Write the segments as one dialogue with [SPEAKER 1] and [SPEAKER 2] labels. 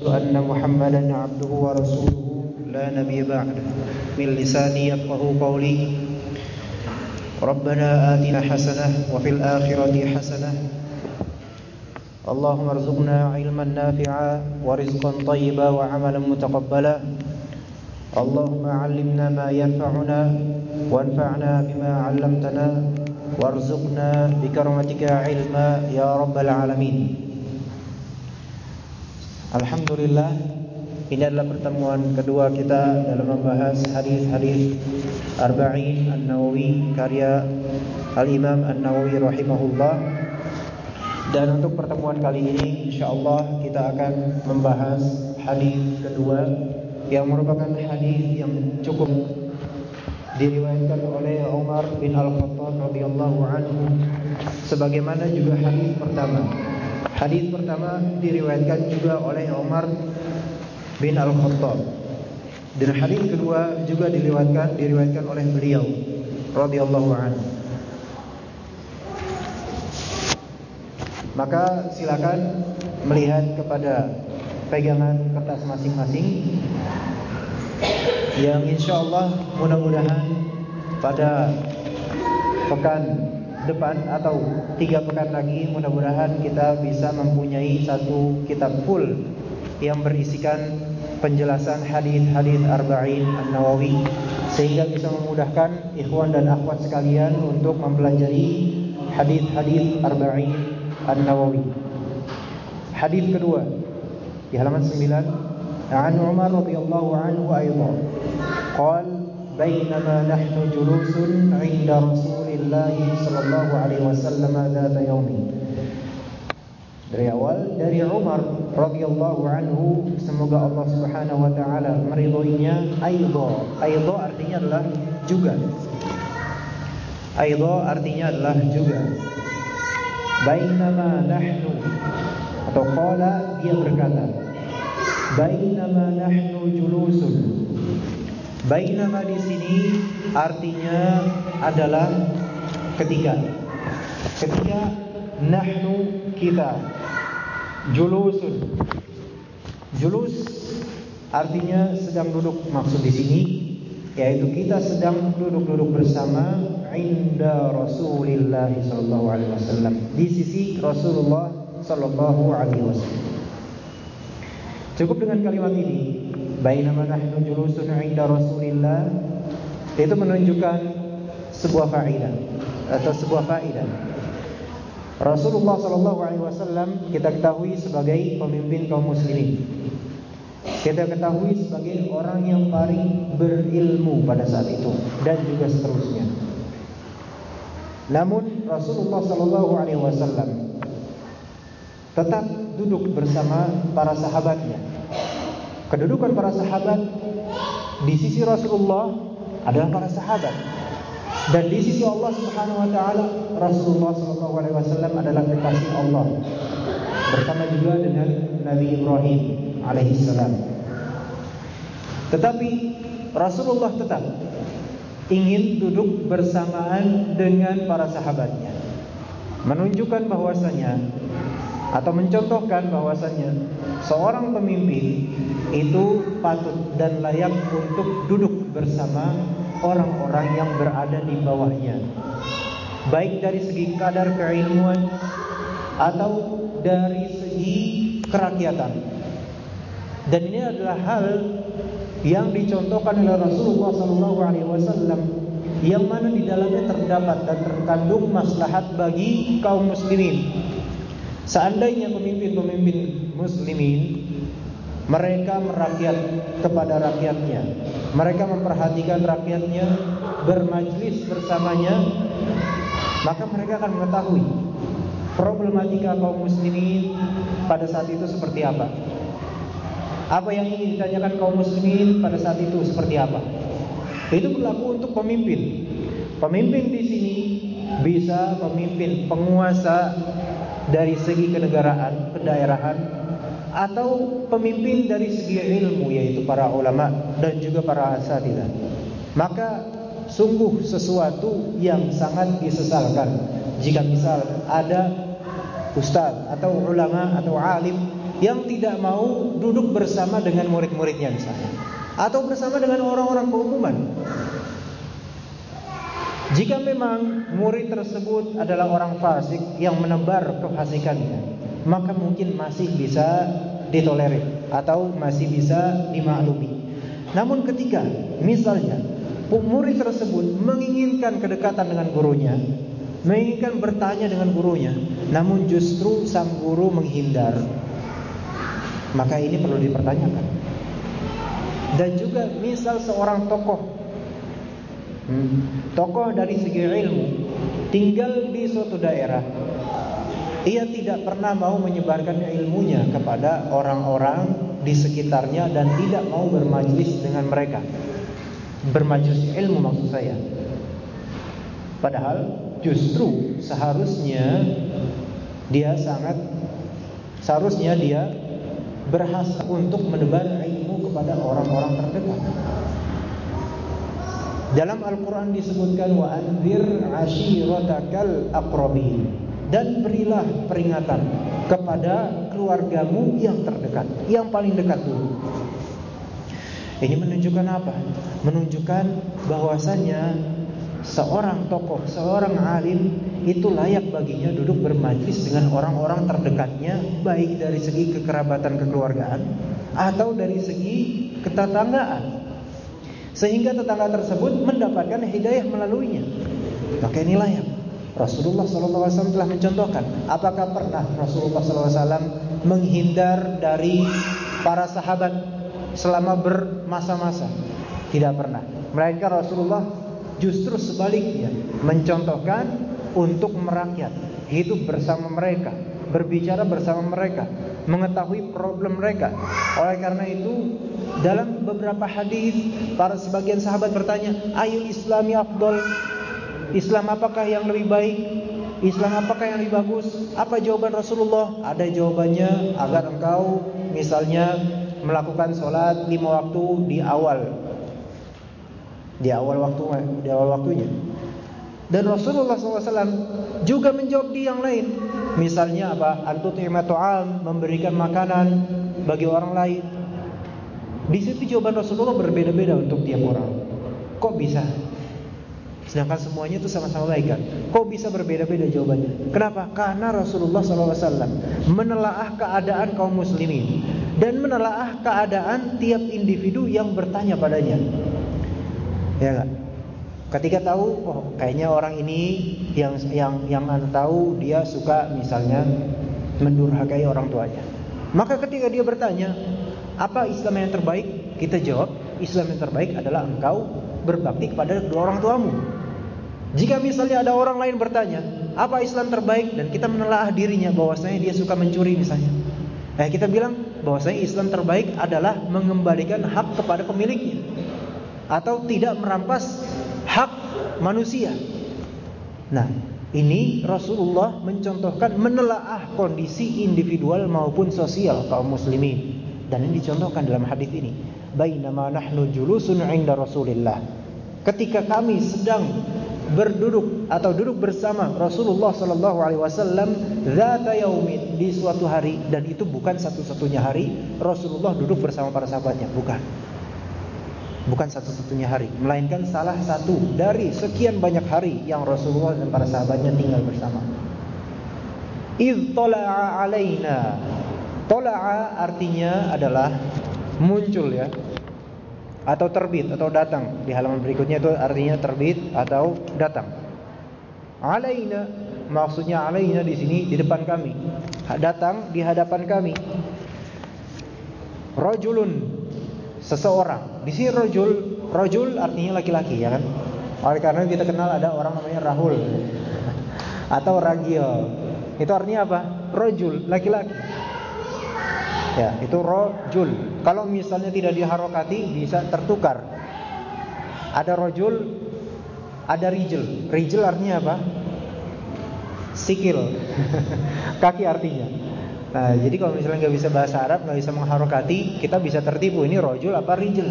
[SPEAKER 1] أن محمدا عبده ورسوله. لا نبي بعده من لساني يفقه قولي. ربنا آتنا حسنة وفي الآخرة حسنة. اللهم ارزقنا علما نافعا ورزقا طيبا وعملا متقبلا. اللهم علمنا ما ينفعنا وانفعنا بما علمتنا. وارزقنا بكرمتك علما يا رب العالمين. Alhamdulillah ini adalah pertemuan kedua kita dalam membahas hadis-hadis Arba'in An-Nawawi karya Al-Imam An-Nawawi rahimahullah. Dan untuk pertemuan kali ini insyaallah kita akan membahas hadis kedua yang merupakan hadis yang cukup diriwayatkan oleh Umar bin Al-Khattab radhiyallahu anhu sebagaimana juga hadis pertama Hadis pertama diriwayatkan juga oleh Umar bin Al-Khattab. Dan hadis kedua juga diriwayatkan diriwayatkan oleh beliau radhiyallahu anhu. Maka silakan melihat kepada pegangan kertas masing-masing yang insya Allah mudah-mudahan pada pekan depan atau tiga pekan lagi mudah-mudahan kita bisa mempunyai satu kitab full yang berisikan penjelasan hadis-hadis arba'in an-nawawi sehingga bisa memudahkan ikhwan dan akhwat sekalian untuk mempelajari hadis-hadis arba'in an-nawawi. Hadis kedua di halaman 9 An Umar radhiyallahu anhu aidan qala bainama nahnu julusun 'inda Rasul Rasulullah sallallahu alaihi wasallam dzata yaumi. Dari awal dari Umar radhiyallahu anhu semoga Allah Subhanahu wa taala meridhoinya aidha. Aidha artinya adalah juga. Aidha artinya adalah juga. Bainama nahnu atau qala dia berkata Bainama nahnu julusun Bainama di sini artinya adalah Ketiga. Ketiga Nahnu kita. Julusun. Julus Artinya sedang duduk Maksud di sini Yaitu kita sedang duduk-duduk bersama Inda Rasulullah Sallallahu alaihi wasallam. Di sisi Rasulullah Sallallahu alaihi wasallam. Cukup dengan kalimat ini Bainama nahnu julusun inda Rasulillah Itu menunjukkan Sebuah fa'idah atau sebuah faedah. Rasulullah sallallahu alaihi wasallam kita ketahui sebagai pemimpin kaum muslimin. Kita ketahui sebagai orang yang paling berilmu pada saat itu dan juga seterusnya. Namun Rasulullah sallallahu alaihi wasallam tetap duduk bersama para sahabatnya. Kedudukan para sahabat di sisi Rasulullah adalah para sahabat dan di sisi Allah Subhanahu wa taala Rasulullah sallallahu alaihi wasallam adalah kekasih Allah. Bersama juga dengan Nabi Ibrahim alaihi salam. Tetapi Rasulullah tetap ingin duduk bersamaan dengan para sahabatnya. Menunjukkan bahwasanya atau mencontohkan bahwasanya seorang pemimpin itu patut dan layak untuk duduk bersama orang-orang yang berada di bawahnya baik dari segi kadar keilmuan atau dari segi kerakyatan dan ini adalah hal yang dicontohkan oleh Rasulullah SAW yang mana di dalamnya terdapat dan terkandung maslahat bagi kaum muslimin. Seandainya pemimpin-pemimpin muslimin mereka merakyat kepada rakyatnya. Mereka memperhatikan rakyatnya, bermajlis bersamanya, maka mereka akan mengetahui problematika kaum muslimin pada saat itu seperti apa. Apa yang ingin ditanyakan kaum muslimin pada saat itu seperti apa. Itu berlaku untuk pemimpin. Pemimpin di sini bisa pemimpin penguasa dari segi kenegaraan, kedaerahan, atau pemimpin dari segi ilmu yaitu para ulama dan juga para asatidah. Maka sungguh sesuatu yang sangat disesalkan jika misal ada ustaz atau ulama atau alim yang tidak mau duduk bersama dengan murid-muridnya misalnya atau bersama dengan orang-orang keumuman. Jika memang murid tersebut adalah orang fasik yang menebar kefasikannya, maka mungkin masih bisa ditolerir atau masih bisa dimaklumi. Namun ketika misalnya murid tersebut menginginkan kedekatan dengan gurunya, menginginkan bertanya dengan gurunya, namun justru sang guru menghindar, maka ini perlu dipertanyakan. Dan juga misal seorang tokoh Tokoh dari segi ilmu tinggal di suatu daerah. Ia tidak pernah mau menyebarkan ilmunya kepada orang-orang di sekitarnya dan tidak mau bermajlis dengan mereka. Bermajlis ilmu maksud saya. Padahal justru seharusnya dia sangat seharusnya dia berhasrat untuk menebar ilmu kepada orang-orang terdekat. Dalam Al-Quran disebutkan wa anzir ashiratakal aqrabin dan berilah peringatan kepada keluargamu yang terdekat, yang paling dekat dulu. Ini menunjukkan apa? Menunjukkan bahwasanya seorang tokoh, seorang alim itu layak baginya duduk bermajlis dengan orang-orang terdekatnya, baik dari segi kekerabatan kekeluargaan atau dari segi ketetanggaan. Sehingga tetangga tersebut mendapatkan hidayah melaluinya. Maka inilah yang Rasulullah SAW telah mencontohkan. Apakah pernah Rasulullah SAW menghindar dari para sahabat selama bermasa-masa? Tidak pernah. Melainkan Rasulullah justru sebaliknya mencontohkan untuk merakyat, hidup bersama mereka, berbicara bersama mereka, mengetahui problem mereka. Oleh karena itu, dalam beberapa hadis para sebagian sahabat bertanya, "Ayul Islami afdal?" Islam apakah yang lebih baik? Islam apakah yang lebih bagus? Apa jawaban Rasulullah? Ada jawabannya agar engkau misalnya melakukan sholat lima waktu di awal, di awal waktu, di awal waktunya. Dan Rasulullah SAW juga menjawab di yang lain. Misalnya apa? Antut'ima tu'am, memberikan makanan bagi orang lain. Di situ jawaban Rasulullah berbeda-beda untuk tiap orang. Kok bisa? Sedangkan semuanya itu sama-sama baik kan? Kok bisa berbeda-beda jawabannya? Kenapa? Karena Rasulullah SAW menelaah keadaan kaum muslimin dan menelaah keadaan tiap individu yang bertanya padanya. Ya enggak? Ketika tahu, oh kayaknya orang ini yang yang yang anda tahu dia suka misalnya mendurhakai orang tuanya. Maka ketika dia bertanya, apa Islam yang terbaik? Kita jawab, Islam yang terbaik adalah engkau berbakti kepada kedua orang tuamu. Jika misalnya ada orang lain bertanya, apa Islam terbaik? Dan kita menelaah dirinya bahwasanya dia suka mencuri misalnya. Nah, kita bilang bahwasanya Islam terbaik adalah mengembalikan hak kepada pemiliknya atau tidak merampas hak manusia. Nah, ini Rasulullah mencontohkan menelaah kondisi individual maupun sosial kaum muslimin. Dan ini dicontohkan dalam hadis ini. Bainama nahnu julusun 'inda Rasulillah. Ketika kami sedang berduduk atau duduk bersama Rasulullah sallallahu alaihi wasallam zata yaumin di suatu hari dan itu bukan satu-satunya hari Rasulullah duduk bersama para sahabatnya, bukan. Bukan satu-satunya hari, melainkan salah satu dari sekian banyak hari yang Rasulullah dan para sahabatnya tinggal bersama. Idh tala'a alaina Tola'a artinya adalah muncul ya atau terbit atau datang di halaman berikutnya itu artinya terbit atau datang. Alaina maksudnya alaina di sini di depan kami. Datang di hadapan kami. Rajulun seseorang. Di sini rajul, rajul artinya laki-laki ya kan? Oleh karena kita kenal ada orang namanya Rahul atau Ragil. Itu artinya apa? Rajul, laki-laki. Ya, itu rojul. Kalau misalnya tidak diharokati bisa tertukar. Ada rojul, ada rijel. Rijel artinya apa? Sikil. Kaki artinya. Nah, jadi kalau misalnya nggak bisa bahasa Arab, nggak bisa mengharokati, kita bisa tertipu ini rojul apa rijel.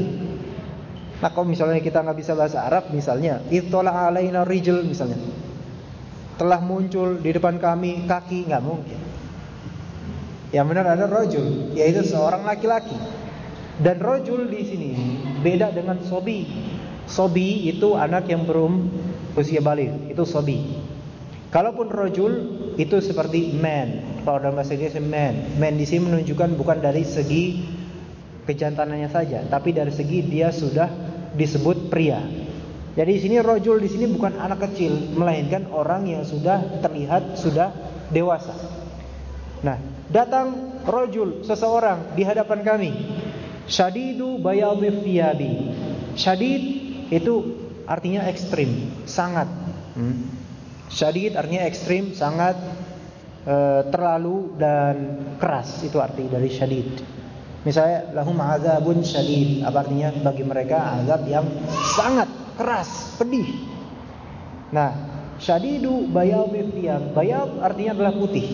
[SPEAKER 1] Nah, kalau misalnya kita nggak bisa bahasa Arab, misalnya itola alaina rijel misalnya, telah muncul di depan kami kaki nggak mungkin. Yang benar ada rojul, yaitu seorang laki-laki. Dan rojul di sini beda dengan sobi. Sobi itu anak yang belum usia balik, itu sobi. Kalaupun rojul itu seperti man. Kalau dalam bahasa Inggris man. Man di sini menunjukkan bukan dari segi kejantanannya saja, tapi dari segi dia sudah disebut pria. Jadi di sini rojul di sini bukan anak kecil, melainkan orang yang sudah terlihat sudah dewasa. Nah, datang rojul seseorang di hadapan kami. Shadidu bayadhi thiyabi. Shadid itu artinya ekstrim, sangat. Hmm. Shadid artinya ekstrim, sangat e, terlalu dan keras itu arti dari shadid. Misalnya lahum azabun syadid, apa artinya bagi mereka azab yang sangat keras, pedih. Nah, syadidu bayadhi thiyab. Bayad artinya adalah putih.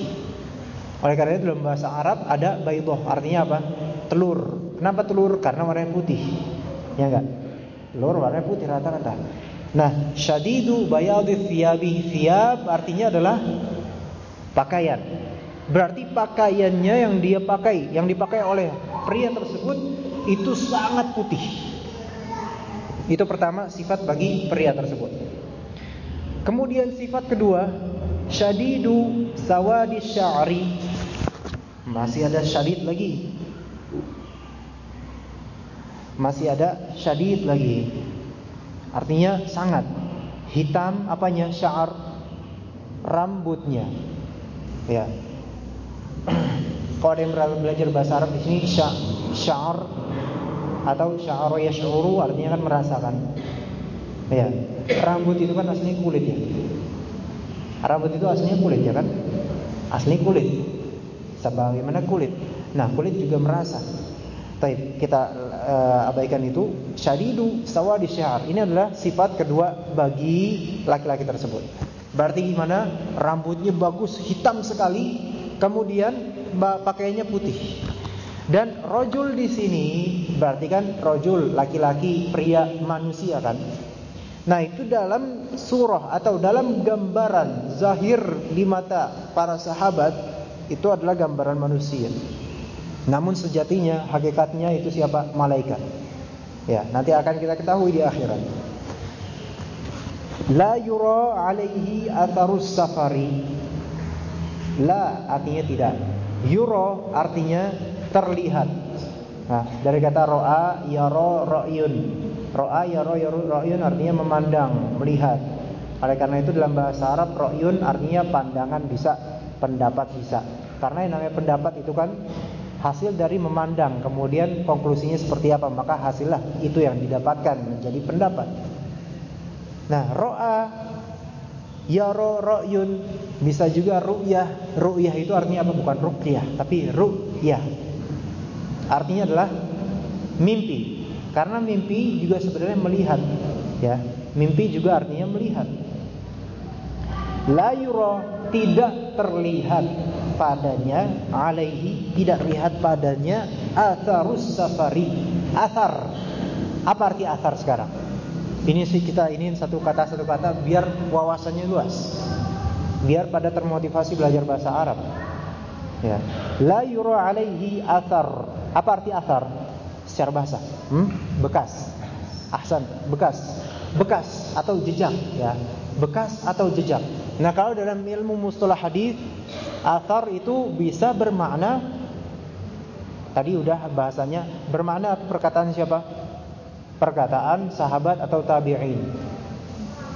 [SPEAKER 1] Oleh karena itu dalam bahasa Arab ada baydoh artinya apa? Telur. Kenapa telur? Karena warnanya putih. Ya enggak? Telur warnanya putih rata-rata. Nah, syadidu bayadhi thiyabi. Thiyab artinya adalah pakaian. Berarti pakaiannya yang dia pakai, yang dipakai oleh pria tersebut itu sangat putih. Itu pertama sifat bagi pria tersebut. Kemudian sifat kedua, syadidu sawadi sya'ri. Masih ada syadid lagi. Masih ada syadid lagi. Artinya sangat hitam apanya? Sya'ar rambutnya. Ya. Kalau ada yang belajar bahasa Arab di sini sya'ar atau sya'ar yash'uru artinya kan merasakan. Ya. Rambut itu kan aslinya kulit ya. Rambut itu aslinya kulit ya kan? Asli kulit. Sebagaimana kulit. Nah, kulit juga merasa. Baik, kita uh, abaikan itu. Syadidu sawadi sya'r. Ini adalah sifat kedua bagi laki-laki tersebut. Berarti gimana? Rambutnya bagus, hitam sekali, kemudian pakaiannya putih. Dan rojul di sini berarti kan rojul laki-laki, pria, manusia kan? Nah itu dalam surah atau dalam gambaran zahir di mata para sahabat itu adalah gambaran manusia. Namun sejatinya hakikatnya itu siapa? Malaikat. Ya, nanti akan kita ketahui di akhirat. La yura alaihi atharus safari. La artinya tidak. Yuro artinya terlihat. Nah, dari kata ro'a yaro ra'yun. Ro'a yaro yaro ra'yun artinya memandang, melihat. Oleh karena itu dalam bahasa Arab ra'yun artinya pandangan bisa, pendapat bisa. Karena yang namanya pendapat itu kan hasil dari memandang, kemudian konklusinya seperti apa, maka hasillah itu yang didapatkan menjadi pendapat. Nah, ro'a Yaro ro'yun bisa juga ru'yah. Ru'yah itu artinya apa? Bukan ru'yah, tapi ru'yah. Artinya adalah mimpi. Karena mimpi juga sebenarnya melihat, ya. Mimpi juga artinya melihat. La yura tidak terlihat padanya alaihi tidak lihat padanya atharus safari. Athar. Apa arti athar sekarang? Ini sih kita ini satu kata satu kata biar wawasannya luas. Biar pada termotivasi belajar bahasa Arab. Ya. La yura alaihi athar. Apa arti athar? Secara bahasa. Hmm? Bekas. Ahsan, bekas. Bekas atau jejak ya. Bekas atau jejak. Nah, kalau dalam ilmu mustalah hadis, athar itu bisa bermakna tadi udah bahasanya bermakna perkataan siapa? Perkataan sahabat atau tabi'in.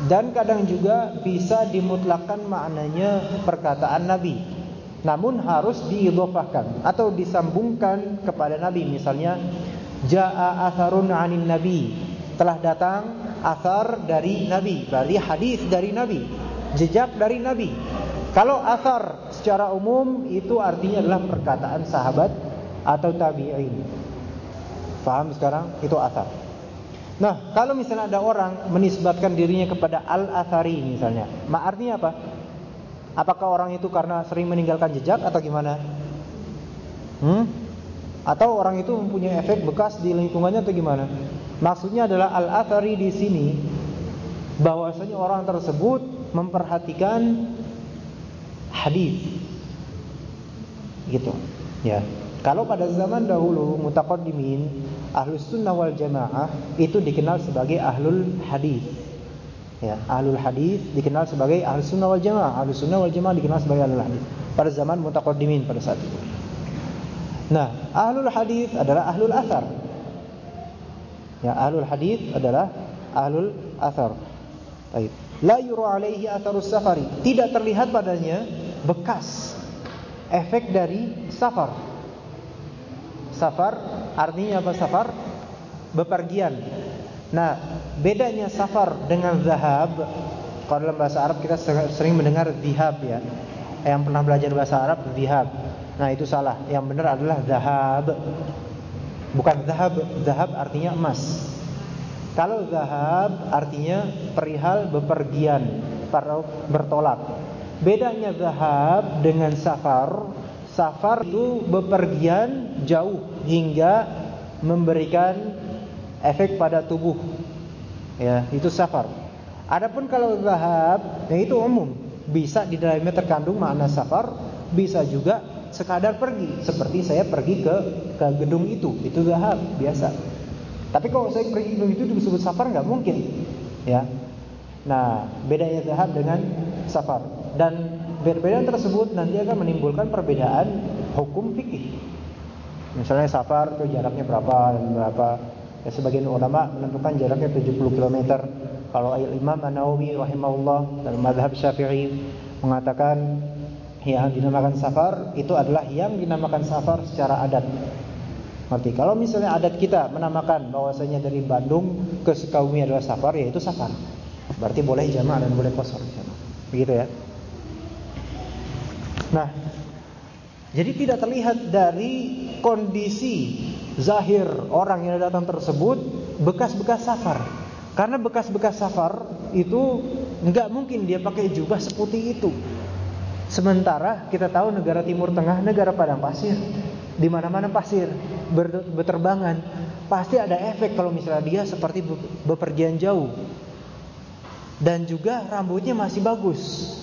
[SPEAKER 1] Dan kadang juga bisa dimutlakan maknanya perkataan Nabi. Namun harus diidhofahkan atau disambungkan kepada Nabi. Misalnya jaa atharun 'anin nabi. Telah datang athar dari Nabi, berarti hadis dari Nabi, jejak dari Nabi. Kalau athar secara umum itu artinya adalah perkataan sahabat atau tabi'in. Paham sekarang? Itu athar. Nah, kalau misalnya ada orang menisbatkan dirinya kepada al-athari misalnya, mak artinya apa? Apakah orang itu karena sering meninggalkan jejak atau gimana? Hmm? Atau orang itu mempunyai efek bekas di lingkungannya atau gimana? Maksudnya adalah al-athari di sini bahwasanya orang tersebut memperhatikan hadis. Gitu. Ya. Kalau pada zaman dahulu mutaqaddimin ahlus sunnah wal jamaah itu dikenal sebagai ahlul hadis. Ya, ahlul hadis dikenal sebagai ahlus sunnah wal jamaah. Ahlus sunnah wal jamaah dikenal sebagai ahlul hadis pada zaman mutaqaddimin pada saat itu. Nah, ahlul hadis adalah ahlul athar. Ya, ahlul hadis adalah ahlul athar. Baik. La yuru alaihi atharus safari. Tidak terlihat padanya bekas efek dari safar. Safar artinya apa safar? Bepergian. Nah, bedanya safar dengan zahab, kalau dalam bahasa Arab kita sering mendengar zihab ya. Yang pernah belajar bahasa Arab zihab. Nah, itu salah. Yang benar adalah zahab. Bukan zahab, zahab artinya emas. Kalau zahab artinya perihal bepergian, bertolak. Bedanya zahab dengan safar Safar itu bepergian jauh hingga memberikan efek pada tubuh. Ya, itu safar. Adapun kalau zahab, ya itu umum. Bisa di dalamnya terkandung makna safar, bisa juga sekadar pergi. Seperti saya pergi ke ke gedung itu, itu zahab biasa. Tapi kalau saya pergi ke gedung itu disebut safar nggak mungkin. Ya. Nah, bedanya zahab dengan safar dan perbedaan tersebut nanti akan menimbulkan perbedaan hukum fikih. Misalnya safar itu jaraknya berapa dan berapa. Ya, sebagian ulama menentukan jaraknya 70 km. Kalau Imam An-Nawawi rahimahullah dalam mazhab Syafi'i mengatakan yang dinamakan safar itu adalah yang dinamakan safar secara adat. Berarti kalau misalnya adat kita menamakan bahwasanya dari Bandung ke Sukabumi adalah safar, yaitu safar. Berarti boleh jamaah dan boleh kosor. Begitu ya. Nah, jadi tidak terlihat dari kondisi zahir orang yang datang tersebut bekas-bekas safar. Karena bekas-bekas safar itu nggak mungkin dia pakai jubah seputih itu. Sementara kita tahu negara Timur Tengah negara padang pasir, di mana-mana pasir, berterbangan, pasti ada efek kalau misalnya dia seperti bepergian jauh. Dan juga rambutnya masih bagus,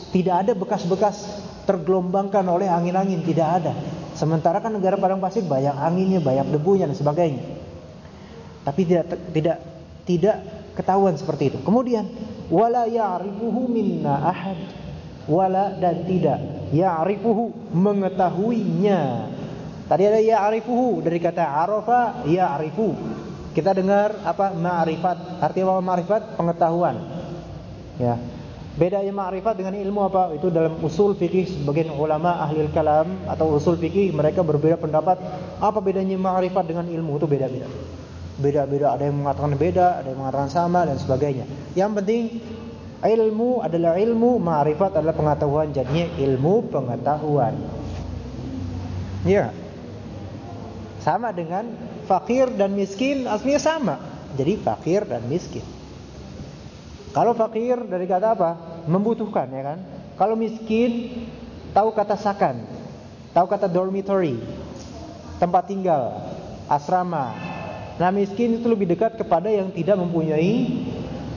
[SPEAKER 1] tidak ada bekas-bekas tergelombangkan oleh angin-angin tidak ada. Sementara kan negara padang pasir banyak anginnya, banyak debunya dan sebagainya. Tapi tidak tidak tidak ketahuan seperti itu. Kemudian wala ya'rifuhu minna ahad. Wala dan tidak ya'rifuhu mengetahuinya. Tadi ada ya'rifuhu dari kata arafa ya'rifu. Kita dengar apa ma'rifat. Artinya apa ma'rifat? Pengetahuan. Ya. Bedanya ma'rifat dengan ilmu apa? Itu dalam usul fikih sebagian ulama ahli kalam atau usul fikih mereka berbeda pendapat. Apa bedanya ma'rifat dengan ilmu? Itu beda-beda. Beda-beda, ada yang mengatakan beda, ada yang mengatakan sama dan sebagainya. Yang penting ilmu adalah ilmu, ma'rifat adalah pengetahuan. Jadinya ilmu pengetahuan. Ya. Sama dengan fakir dan miskin aslinya sama. Jadi fakir dan miskin. Kalau fakir dari kata apa? Membutuhkan ya kan? Kalau miskin tahu kata sakan, tahu kata dormitory, tempat tinggal, asrama. Nah miskin itu lebih dekat kepada yang tidak mempunyai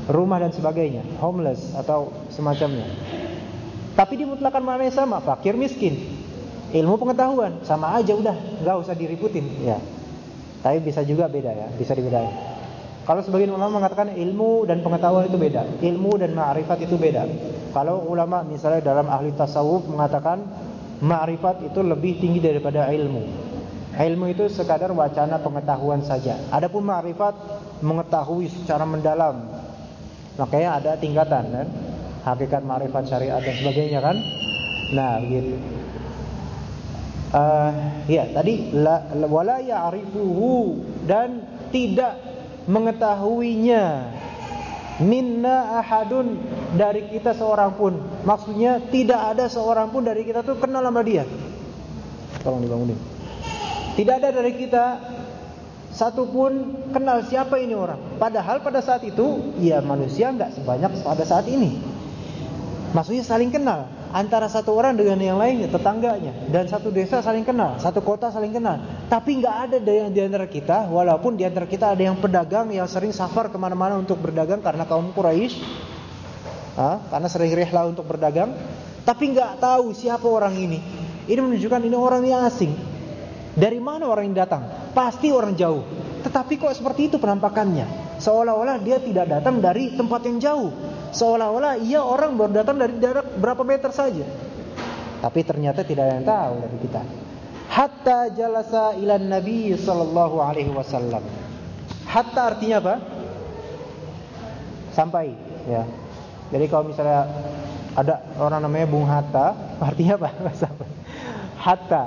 [SPEAKER 1] rumah dan sebagainya, homeless atau semacamnya. Tapi dimutlakan mana yang sama, fakir miskin. Ilmu pengetahuan sama aja udah, nggak usah diributin ya. Tapi bisa juga beda ya, bisa dibedain. Kalau sebagian ulama mengatakan ilmu dan pengetahuan itu beda. Ilmu dan ma'rifat itu beda. Kalau ulama misalnya dalam ahli tasawuf mengatakan ma'rifat itu lebih tinggi daripada ilmu. Ilmu itu sekadar wacana pengetahuan saja. Adapun ma'rifat mengetahui secara mendalam. Makanya ada tingkatan kan? Hakikat ma'rifat syariat dan sebagainya kan? Nah, begitu. Uh, ya, tadi la, wala ya'rifuhu dan tidak mengetahuinya. Minna ahadun dari kita seorang pun. Maksudnya tidak ada seorang pun dari kita tuh kenal sama dia. Tolong dibangunin. Tidak ada dari kita satu pun kenal siapa ini orang. Padahal pada saat itu ya manusia nggak sebanyak pada saat ini. Maksudnya saling kenal antara satu orang dengan yang lainnya, tetangganya, dan satu desa saling kenal, satu kota saling kenal. Tapi nggak ada di antara kita, walaupun di antara kita ada yang pedagang yang sering safar ke mana-mana untuk berdagang karena kaum Quraisy, karena sering rihlah untuk berdagang, tapi nggak tahu siapa orang ini. Ini menunjukkan ini orang yang asing. Dari mana orang ini datang? Pasti orang jauh. Tetapi kok seperti itu penampakannya? Seolah-olah dia tidak datang dari tempat yang jauh. Seolah-olah ia orang baru datang dari jarak berapa meter saja. Tapi ternyata tidak ada yang tahu dari kita. Hatta jalasa ila Nabi sallallahu alaihi wasallam. Hatta artinya apa? Sampai, ya. Jadi kalau misalnya ada orang namanya Bung Hatta, artinya apa? Hatta.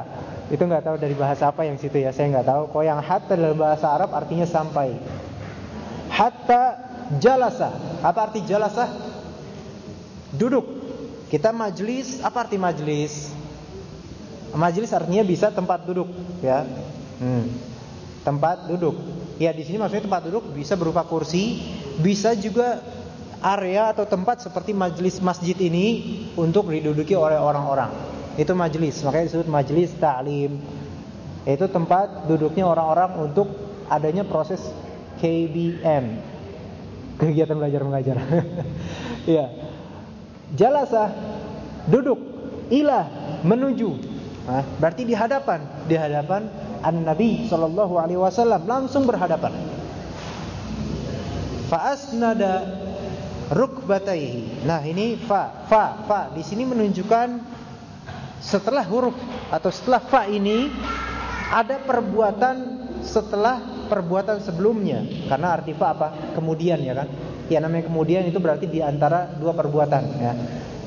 [SPEAKER 1] Itu nggak tahu dari bahasa apa yang situ ya, saya nggak tahu. Kalau yang hatta dalam bahasa Arab artinya sampai. Hatta jalasa. Apa arti jalasa? Duduk. Kita majlis, apa arti majlis? Majlis artinya bisa tempat duduk, ya. Hmm. Tempat duduk. Ya di sini maksudnya tempat duduk bisa berupa kursi, bisa juga area atau tempat seperti majlis masjid ini untuk diduduki oleh orang-orang. Itu majlis, makanya disebut majlis ta'lim. Itu tempat duduknya orang-orang untuk adanya proses KBM. Kegiatan belajar mengajar. ya. Jalasah duduk ilah menuju. Nah, berarti di hadapan, di hadapan An-Nabi sallallahu alaihi wasallam langsung berhadapan. Fa asnada rukbataihi. Nah, ini fa, fa, fa di sini menunjukkan setelah huruf atau setelah fa ini ada perbuatan setelah perbuatan sebelumnya. Karena arti fa apa? Kemudian ya kan? Ya namanya kemudian itu berarti di antara dua perbuatan ya.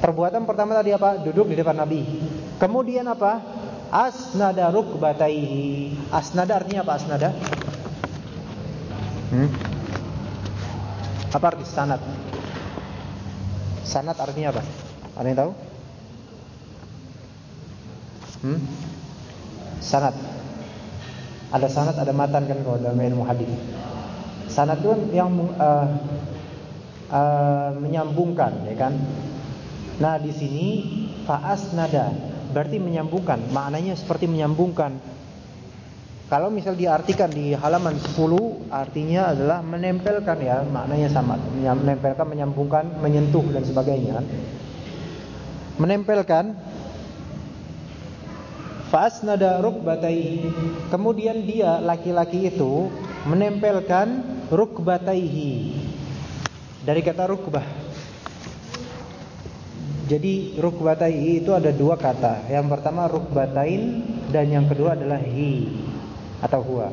[SPEAKER 1] Perbuatan pertama tadi apa? Duduk di depan Nabi. Kemudian apa? Asnada rukbataihi. Asnada artinya apa asnada? Hmm? Apa arti sanad? Sanad artinya apa? Ada yang tahu? Hmm? Sanad. Ada sanad, ada matan kan kalau dalam ilmu hadis. Sanad itu kan yang uh, uh, menyambungkan, ya kan? Nah di sini faas nada berarti menyambungkan. Maknanya seperti menyambungkan. Kalau misal diartikan di halaman 10 artinya adalah menempelkan ya, maknanya sama. Menempelkan, menyambungkan, menyentuh dan sebagainya. Menempelkan Fasnada rukbataihi. Kemudian dia laki-laki itu menempelkan rukbataihi. Dari kata rukbah. Jadi rukbataihi itu ada dua kata. Yang pertama rukbatain dan yang kedua adalah hi atau huwa.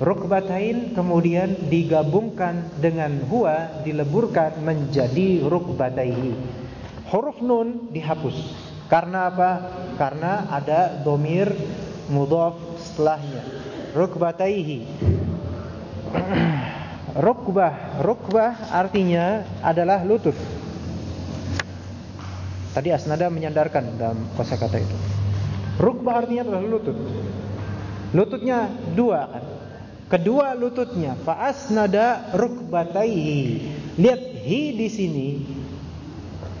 [SPEAKER 1] Rukbatain kemudian digabungkan dengan huwa dileburkan menjadi rukbataihi. Huruf nun dihapus. Karena apa? Karena ada domir mudhaf setelahnya. Rukbataihi. Rukbah, rukbah artinya adalah lutut. Tadi asnada menyandarkan dalam kosakata itu. Rukbah artinya adalah lutut. Lututnya dua kan. Kedua lututnya fa asnada rukbataihi. Lihat hi di sini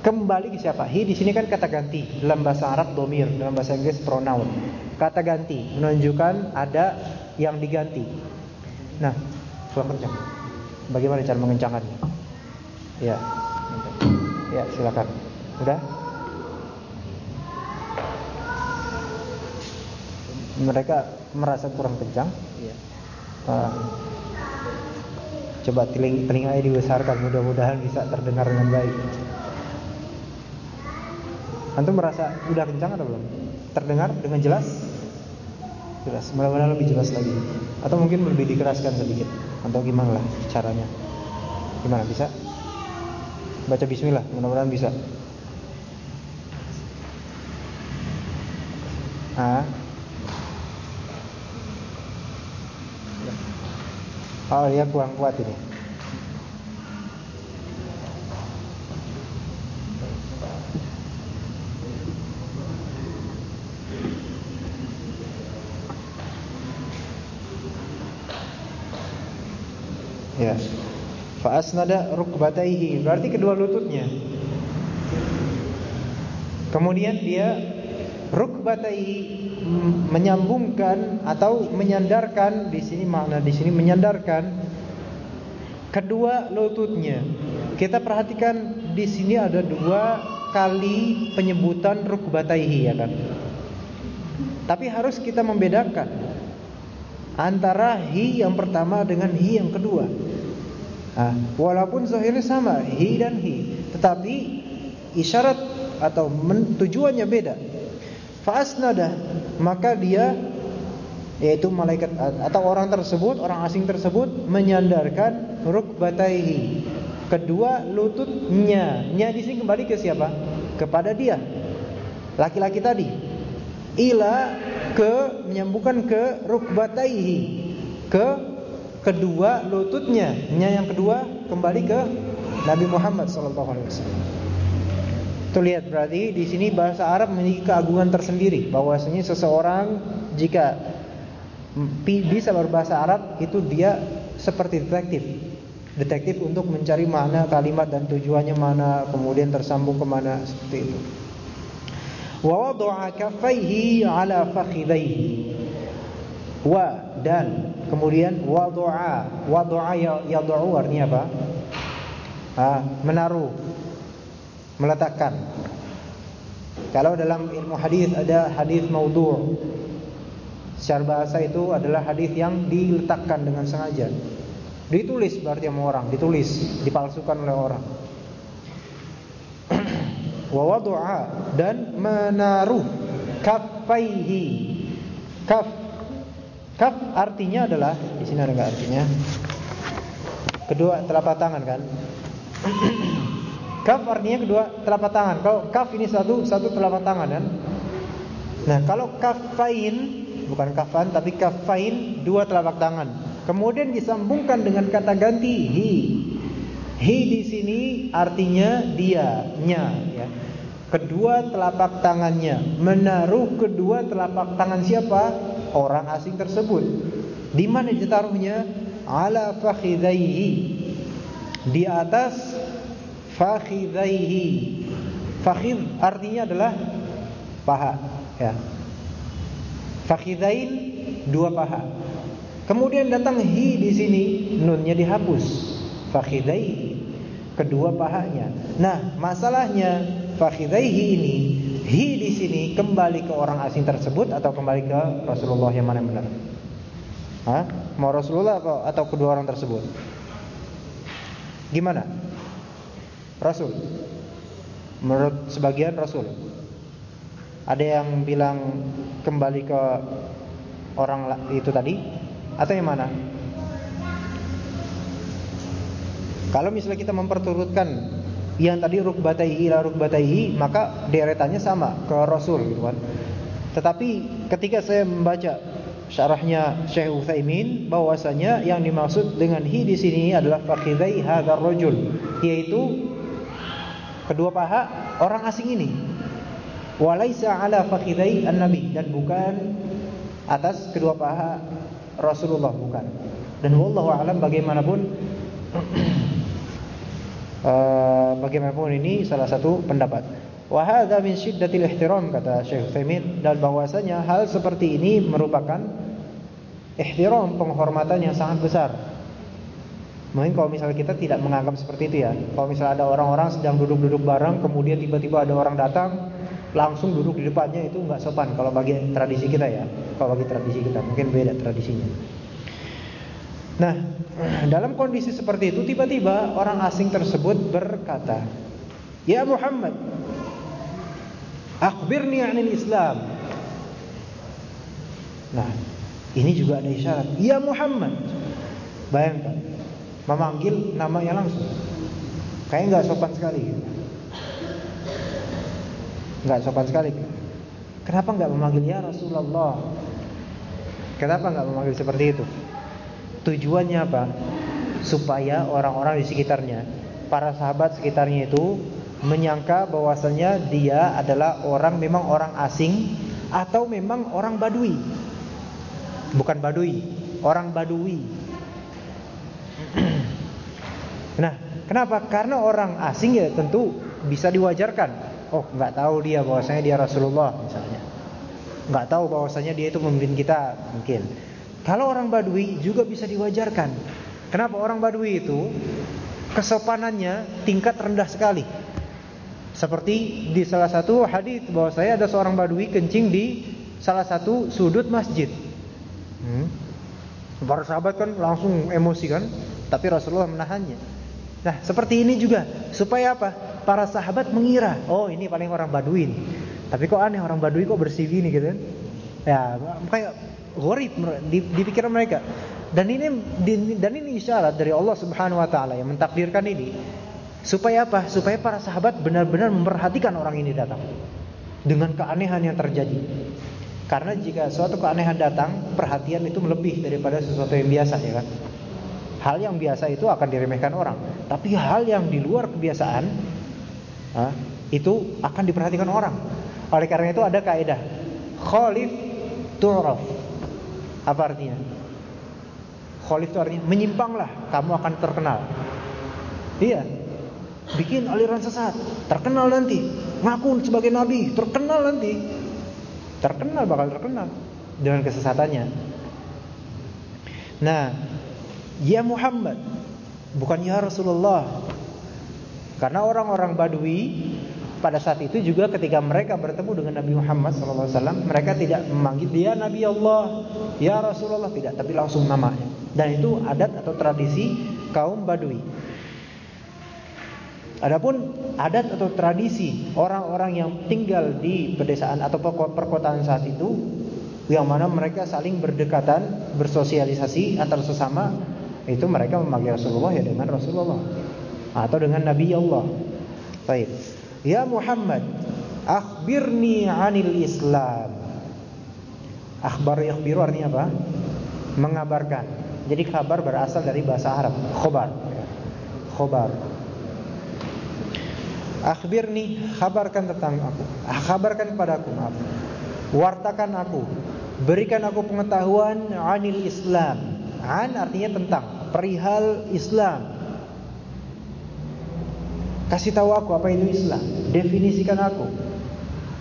[SPEAKER 1] kembali ke siapa? Hi di sini kan kata ganti dalam bahasa Arab domir, dalam bahasa Inggris pronoun. Kata ganti menunjukkan ada yang diganti. Nah, kurang kencang. Bagaimana cara mengencangkannya? Ya. Ya, silakan. Udah? Mereka merasa kurang kencang. Iya. Uh, coba teling telinganya dibesarkan, mudah-mudahan bisa terdengar dengan baik. Antum merasa udah kencang atau belum? Terdengar dengan jelas? Jelas. Mudah-mudahan lebih jelas lagi. Atau mungkin lebih dikeraskan sedikit. Atau gimana lah caranya? Gimana bisa? Baca bismillah, mudah-mudahan bisa. Ah. Oh, dia kurang kuat ini. Ya. Fa asnada rukbataihi, berarti kedua lututnya. Kemudian dia rukbataihi menyambungkan atau menyandarkan di sini makna di sini menyandarkan kedua lututnya. Kita perhatikan di sini ada dua kali penyebutan rukbataihi ya kan. Tapi harus kita membedakan antara hi yang pertama dengan hi yang kedua. Nah, walaupun zahirnya sama, hi dan hi, tetapi isyarat atau tujuannya beda. Fa'asnada, maka dia yaitu malaikat atau orang tersebut, orang asing tersebut menyandarkan rukbataihi, kedua lututnya. Nya di sini kembali ke siapa? Kepada dia. Laki-laki tadi. Ila ke menyambungkan ke rukbataihi, ke kedua lututnya. Nya yang kedua kembali ke Nabi Muhammad alaihi wasallam. Tuh lihat berarti di sini bahasa Arab memiliki keagungan tersendiri bahwasanya seseorang jika bisa berbahasa Arab itu dia seperti detektif. Detektif untuk mencari mana kalimat dan tujuannya mana, kemudian tersambung ke mana seperti itu. Wa kaffaihi ala fakhidaihi. Wa dan kemudian wada'a, wada'a ya, yad'u artinya apa? Ah, menaruh, meletakkan. Kalau dalam ilmu hadis ada hadis maudhu'. Secara bahasa itu adalah hadis yang diletakkan dengan sengaja. Ditulis berarti sama orang, ditulis, dipalsukan oleh orang. Wa wada'a dan menaruh kaffaihi. Kaf kaf artinya adalah di sini ada enggak artinya? Kedua telapak tangan kan? Kaf artinya kedua telapak tangan. Kalau kaf ini satu satu telapak tangan kan? Nah, kalau kafain bukan kafan tapi kafain dua telapak tangan. Kemudian disambungkan dengan kata ganti hi. Hi di sini artinya dia, nya ya. Kedua telapak tangannya menaruh kedua telapak tangan siapa? Orang asing tersebut. Di mana ditaruhnya? Ala fakhidaihi. Di atas fakhidaihi. Fakhid artinya adalah paha, ya. Fakhidain dua paha. Kemudian datang hi di sini, nunnya dihapus. Fakhidaihi kedua pahanya. Nah, masalahnya fakhidaihi ini hi di sini kembali ke orang asing tersebut atau kembali ke Rasulullah yang mana yang benar? Hah? Mau Rasulullah atau, atau kedua orang tersebut? Gimana? Rasul. Menurut sebagian Rasul. Ada yang bilang kembali ke orang itu tadi atau yang mana? Kalau misalnya kita memperturutkan yang tadi rukbataihi ila rukbataihi, maka deretannya sama ke Rasul gitu kan. Tetapi ketika saya membaca syarahnya Syekh Utsaimin bahwasanya yang dimaksud dengan hi di sini adalah fakhidai hadzal rajul, yaitu kedua paha orang asing ini. Walaisa ala fakhidai an-nabi dan bukan atas kedua paha Rasulullah bukan. Dan wallahu alam bagaimanapun uh, bagaimanapun ini salah satu pendapat. Wa hadza min syiddatil ihtiram kata Syekh Utsaimin dan bahwasanya hal seperti ini merupakan ihtiram penghormatan yang sangat besar. Mungkin kalau misalnya kita tidak menganggap seperti itu ya. Kalau misalnya ada orang-orang sedang duduk-duduk bareng kemudian tiba-tiba ada orang datang langsung duduk di depannya itu nggak sopan kalau bagi tradisi kita ya. Kalau bagi tradisi kita mungkin beda tradisinya. Nah, dalam kondisi seperti itu tiba-tiba orang asing tersebut berkata, "Ya Muhammad, akhbirni 'anil Islam." Nah, ini juga ada isyarat, "Ya Muhammad." Bayangkan, memanggil namanya langsung. Kayak nggak sopan sekali. Nggak sopan sekali. Kenapa nggak memanggil ya Rasulullah? Kenapa nggak memanggil seperti itu? Tujuannya apa? Supaya orang-orang di sekitarnya, para sahabat sekitarnya itu menyangka bahwasanya dia adalah orang memang orang asing atau memang orang badui. Bukan badui, orang badui. nah, kenapa? Karena orang asing ya tentu bisa diwajarkan. Oh, nggak tahu dia bahwasanya dia Rasulullah misalnya. Nggak tahu bahwasanya dia itu pemimpin kita mungkin. Kalau orang Badui juga bisa diwajarkan. Kenapa orang Badui itu kesopanannya tingkat rendah sekali. Seperti di salah satu hadis bahwa saya ada seorang Badui kencing di salah satu sudut masjid. Hmm. Para sahabat kan langsung emosi kan, tapi Rasulullah menahannya. Nah, seperti ini juga supaya apa? Para sahabat mengira, oh ini paling orang Baduin. Tapi kok aneh orang Badui kok bersih gini gitu kan? Ya, kayak gharib di, pikiran mereka. Dan ini dan ini isyarat dari Allah Subhanahu wa taala yang mentakdirkan ini. Supaya apa? Supaya para sahabat benar-benar memperhatikan orang ini datang dengan keanehan yang terjadi. Karena jika suatu keanehan datang, perhatian itu lebih daripada sesuatu yang biasa ya kan. Hal yang biasa itu akan diremehkan orang, tapi hal yang di luar kebiasaan itu akan diperhatikan orang. Oleh karena itu ada kaidah khalif tu'raf. Apa artinya? Khalif itu artinya menyimpanglah, kamu akan terkenal. Iya. Bikin aliran sesat, terkenal nanti. Ngaku sebagai nabi, terkenal nanti. Terkenal bakal terkenal dengan kesesatannya. Nah, ya Muhammad, bukan ya Rasulullah. Karena orang-orang Badui pada saat itu juga ketika mereka bertemu dengan Nabi Muhammad SAW, mereka tidak memanggil dia Nabi Allah, ya Rasulullah tidak, tapi langsung namanya. Dan itu adat atau tradisi kaum Badui. Adapun adat atau tradisi orang-orang yang tinggal di pedesaan atau perkotaan saat itu yang mana mereka saling berdekatan, bersosialisasi antar sesama, itu mereka memanggil Rasulullah ya dengan Rasulullah atau dengan Nabi Allah. Baik. Ya Muhammad, akhbirni 'anil Islam. Akhbar yakhbiru artinya apa? Mengabarkan. Jadi kabar berasal dari bahasa Arab, khobar. Khobar. Akhbirni, kabarkan tentang aku. Kabarkan aku, maaf. Wartakan aku. Berikan aku pengetahuan anil Islam. An artinya tentang perihal Islam. Kasih tahu aku apa itu Islam. Definisikan aku.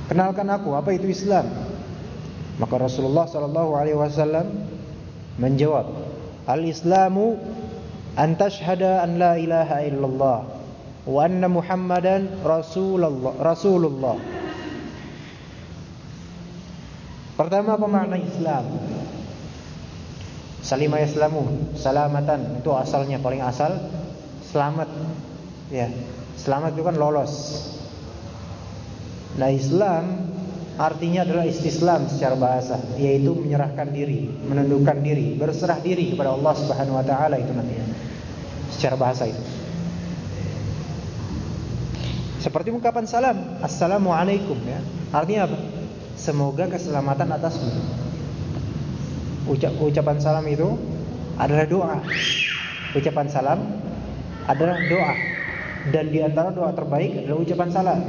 [SPEAKER 1] Kenalkan aku apa itu Islam. Maka Rasulullah sallallahu alaihi wasallam menjawab, "Al-Islamu an tashhada an la ilaha illallah wa anna Muhammadan Rasulullah Rasulullah. Pertama apa makna Islam? Salimah Islamu, salamatan itu asalnya paling asal selamat. Ya, selamat itu kan lolos. Nah, Islam artinya adalah istislam secara bahasa, yaitu menyerahkan diri, menundukkan diri, berserah diri kepada Allah Subhanahu wa taala itu namanya. Secara bahasa itu. Seperti ungkapan salam, Assalamualaikum ya. Artinya apa? Semoga keselamatan atasmu. Ucap, ucapan salam itu adalah doa. Ucapan salam adalah doa. Dan di antara doa terbaik adalah ucapan salam.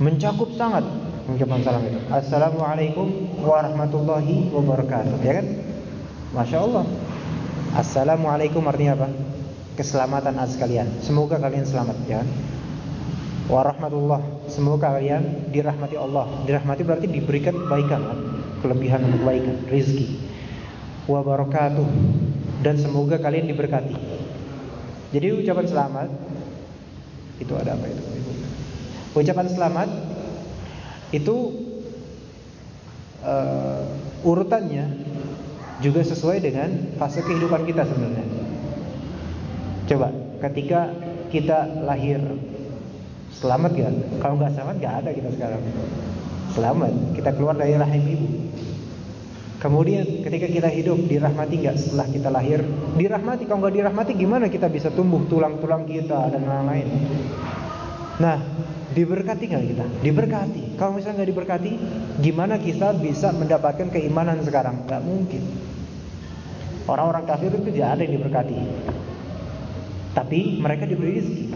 [SPEAKER 1] Mencakup sangat ucapan salam itu. Assalamualaikum warahmatullahi wabarakatuh. Ya kan? Masya Allah. Assalamualaikum artinya apa? Keselamatan atas kalian. Semoga kalian selamat, ya. Kan? warahmatullah. Semoga kalian dirahmati Allah. Dirahmati berarti diberikan kebaikan, kelebihan dan kebaikan, rezeki. Wa barakatuh dan semoga kalian diberkati. Jadi ucapan selamat itu ada apa itu? Ucapan selamat itu uh, urutannya juga sesuai dengan fase kehidupan kita sebenarnya. Coba ketika kita lahir Selamat gak? Kalau nggak selamat nggak ada kita sekarang. Selamat, kita keluar dari rahim ibu. Kemudian ketika kita hidup dirahmati nggak setelah kita lahir? Dirahmati. Kalau nggak dirahmati gimana kita bisa tumbuh tulang-tulang kita dan lain-lain? Nah, diberkati nggak kita? Diberkati. Kalau misalnya nggak diberkati, gimana kita bisa mendapatkan keimanan sekarang? Gak mungkin. Orang-orang kafir itu tidak ada yang diberkati. Tapi mereka diberi rezeki.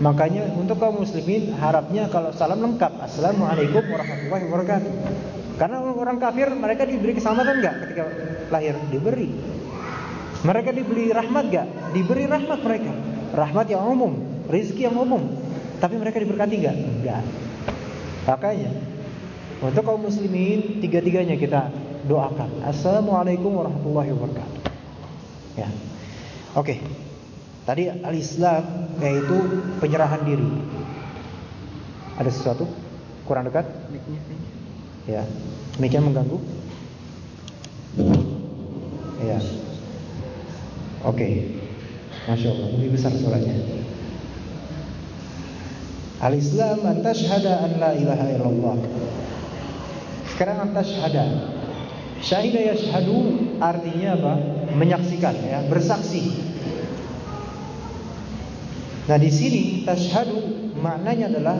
[SPEAKER 1] Makanya untuk kaum muslimin harapnya kalau salam lengkap Assalamualaikum warahmatullahi wabarakatuh Karena orang kafir mereka diberi keselamatan enggak ketika lahir? Diberi Mereka diberi rahmat enggak? Diberi rahmat mereka Rahmat yang umum, rizki yang umum Tapi mereka diberkati enggak? Enggak Makanya Untuk kaum muslimin tiga-tiganya kita doakan Assalamualaikum warahmatullahi wabarakatuh Ya Oke. Tadi al-Islam yaitu penyerahan diri. Ada sesuatu? Kurang dekat? Ya. Demikian mengganggu? Ya. Oke. Masya Allah, lebih besar suaranya. Al-Islam an tashhada an la ilaha illallah. Sekarang an tashhada. Syahida yashhadu artinya apa? Menyaksikan ya, bersaksi. Nah, di sini tashhadu maknanya adalah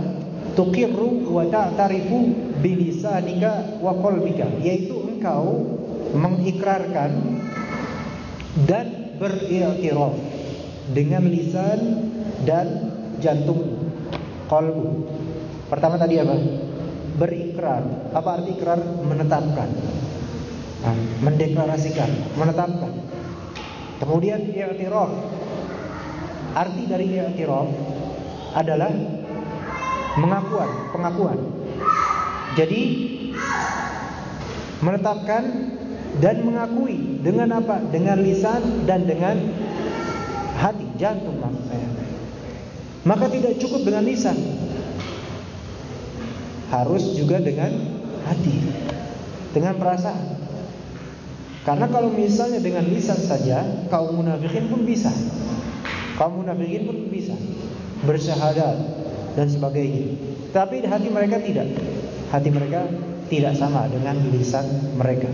[SPEAKER 1] tuqirru wa ta'tarifu bilisanika wa qalbika, yaitu engkau mengikrarkan dan beriktiraf dengan lisan dan jantung qalbu. Pertama tadi apa? Berikrar. Apa arti ikrar? Menetapkan. Nah, mendeklarasikan, menetapkan. Kemudian i'tiraf. Arti dari i'tiraf adalah mengakuan, pengakuan. Jadi menetapkan dan mengakui dengan apa? Dengan lisan dan dengan hati, jantung maksud. Maka tidak cukup dengan lisan. Harus juga dengan hati. Dengan perasaan. Karena kalau misalnya dengan lisan saja, kaum munafikin pun bisa. Kaum munafikin pun bisa bersyahadat dan sebagainya. Tapi hati mereka tidak. Hati mereka tidak sama dengan lisan mereka.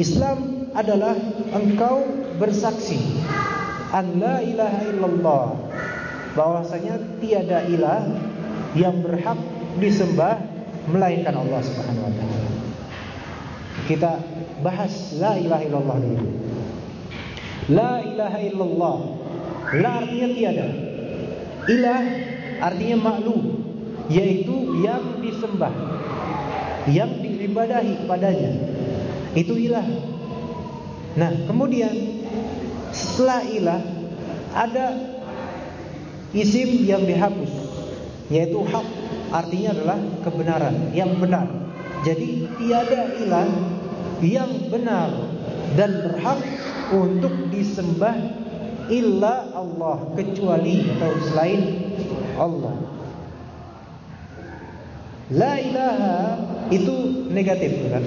[SPEAKER 1] Islam adalah engkau bersaksi an la ilaha illallah bahwasanya tiada ilah yang berhak disembah melainkan Allah Subhanahu wa taala. Kita bahas la ilaha illallah dulu. La ilaha illallah. La artinya tiada. Ilah artinya maklum, yaitu yang disembah, yang diibadahi kepadanya. Itu ilah. Nah, kemudian setelah ilah ada isim yang dihapus yaitu hak artinya adalah kebenaran yang benar. Jadi tiada ilah yang benar dan berhak untuk disembah illa Allah kecuali atau selain Allah. La ilaha itu negatif kan?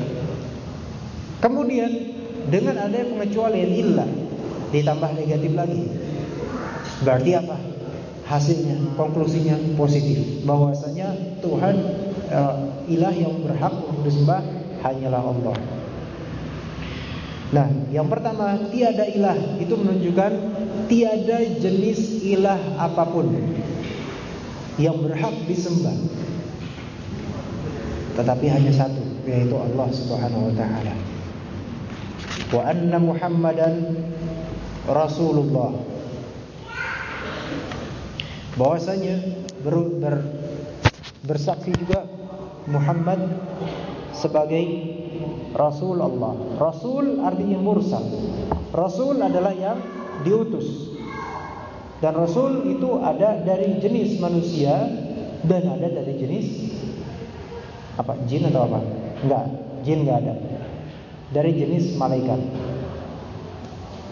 [SPEAKER 1] Kemudian dengan adanya pengecualian illa ditambah negatif lagi. Berarti apa? Hasilnya, konklusinya positif. Bahwasanya Tuhan uh, ilah yang berhak untuk disembah hanyalah Allah. Nah, yang pertama tiada ilah itu menunjukkan tiada jenis ilah apa pun yang berhak disembah. Tetapi hanya satu, yaitu Allah Subhanahu wa taala. Wa anna Muhammadan Rasulullah bahwasanya ber, ber, bersaksi juga Muhammad sebagai Rasul Allah. Rasul artinya mursal. Rasul adalah yang diutus. Dan Rasul itu ada dari jenis manusia dan ada dari jenis apa? Jin atau apa? Enggak, jin enggak ada. Dari jenis malaikat.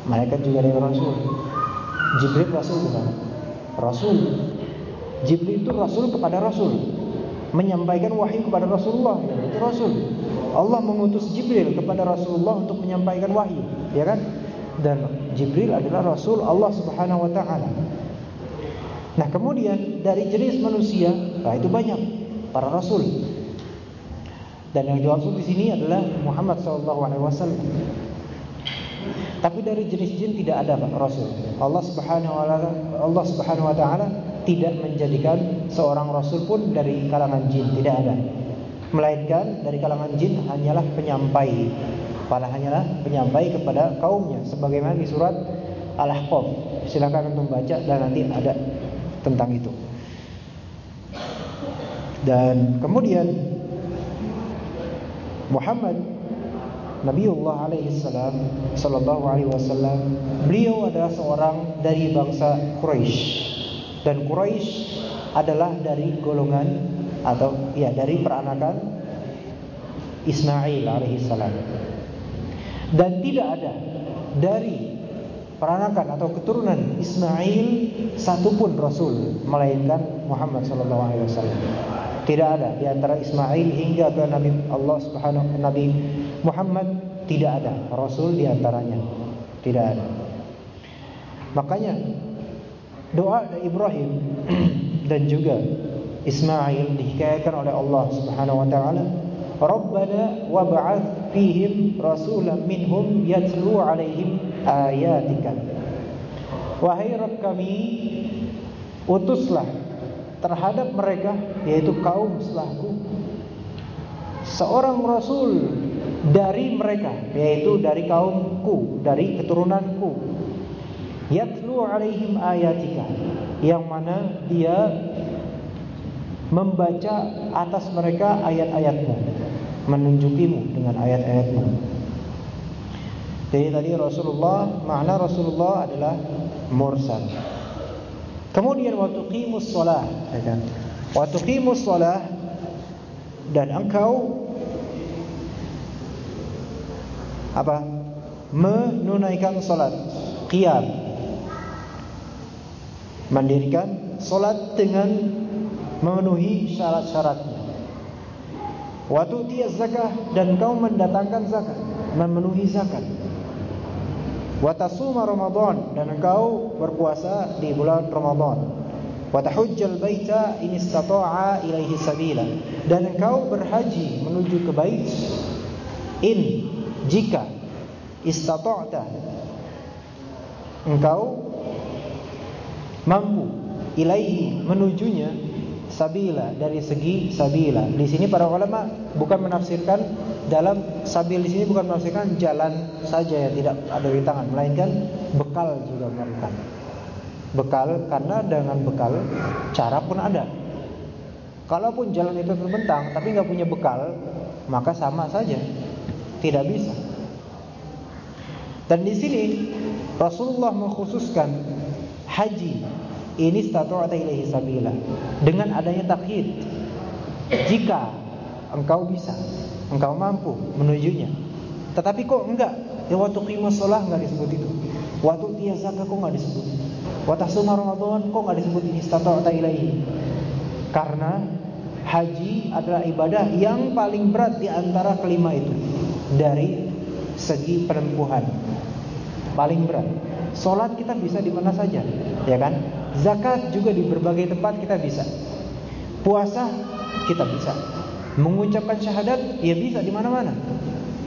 [SPEAKER 1] Malaikat juga dari Rasul. Jibril Rasul bukan? Rasul. Jibril itu Rasul kepada Rasul. Menyampaikan wahyu kepada Rasulullah. Itu Rasul. Allah mengutus Jibril kepada Rasulullah untuk menyampaikan wahyu. Ya kan? Dan Jibril adalah Rasul Allah subhanahu wa ta'ala. Nah kemudian dari jenis manusia, nah itu banyak para Rasul. Dan yang dimaksud di sini adalah Muhammad SAW. Tapi dari jenis jin tidak ada Pak Rasul. Allah Subhanahu wa taala Allah Subhanahu wa taala tidak menjadikan seorang rasul pun dari kalangan jin, tidak ada. Melainkan dari kalangan jin hanyalah penyampai. Pada hanyalah penyampai kepada kaumnya sebagaimana di surat Al-Ahqaf. Silakan untuk baca dan nanti ada tentang itu. Dan kemudian Muhammad Nabiullah alaihi salam sallallahu alaihi wasallam beliau adalah seorang dari bangsa Quraisy dan Quraisy adalah dari golongan atau ya dari peranakan Ismail alaihi salam dan tidak ada dari peranakan atau keturunan Ismail satupun rasul melainkan Muhammad sallallahu alaihi wasallam Tidak ada di antara Ismail hingga ke Nabi Allah Subhanahu Nabi Muhammad tidak ada rasul di antaranya. Tidak ada. Makanya doa Ibrahim dan juga Ismail dihikayatkan oleh Allah Subhanahu wa taala. Rabbana wab'ath fihim rasulan minhum yatlu alaihim ayatika. Wahai Rabb kami utuslah terhadap mereka yaitu kaum setelahku seorang rasul dari mereka yaitu dari kaumku dari keturunanku. Yatlu alaihim ayatika. Yang mana dia membaca atas mereka ayat-ayatmu menunjukimu dengan ayat-ayatmu. Jadi tadi Rasulullah makna Rasulullah adalah mursal. Kemudian waktu qimus shalah ya kan? Waktu qimus shalah dan engkau apa? Menunaikan salat qiyam. Mendirikan salat dengan memenuhi syarat-syaratnya. Waktu dia zakah dan kau mendatangkan zakat, memenuhi zakat. Watasuma Ramadan dan engkau berpuasa di bulan Ramadan. Watahujjal baita in istata'a ilaihi sabila dan engkau berhaji menuju ke bait in jika istata'ta engkau mampu ilaihi menujunya sabila dari segi sabila. Di sini para ulama bukan menafsirkan dalam sabil di sini bukan menafsirkan jalan saja ya tidak ada rintangan, melainkan bekal juga mereka. Bekal karena dengan bekal cara pun ada. Kalaupun jalan itu terbentang tapi nggak punya bekal, maka sama saja. Tidak bisa. Dan di sini Rasulullah mengkhususkan haji ini statu'ata ilaihi sabila. Dengan adanya takhid. Jika engkau bisa, engkau mampu menujunya. Tetapi kok enggak? Ya waktu qimus shalah enggak disebut itu. Waktu dia zakat kok enggak disebut. Waktu sumar Ramadan kok enggak disebut ini statu'ata ilaihi. Karena haji adalah ibadah yang paling berat di antara kelima itu dari segi penempuhan. Paling berat. Salat kita bisa di mana saja, ya kan? Zakat juga di berbagai tempat kita bisa. Puasa kita bisa. Mengucapkan syahadat ya bisa di mana-mana.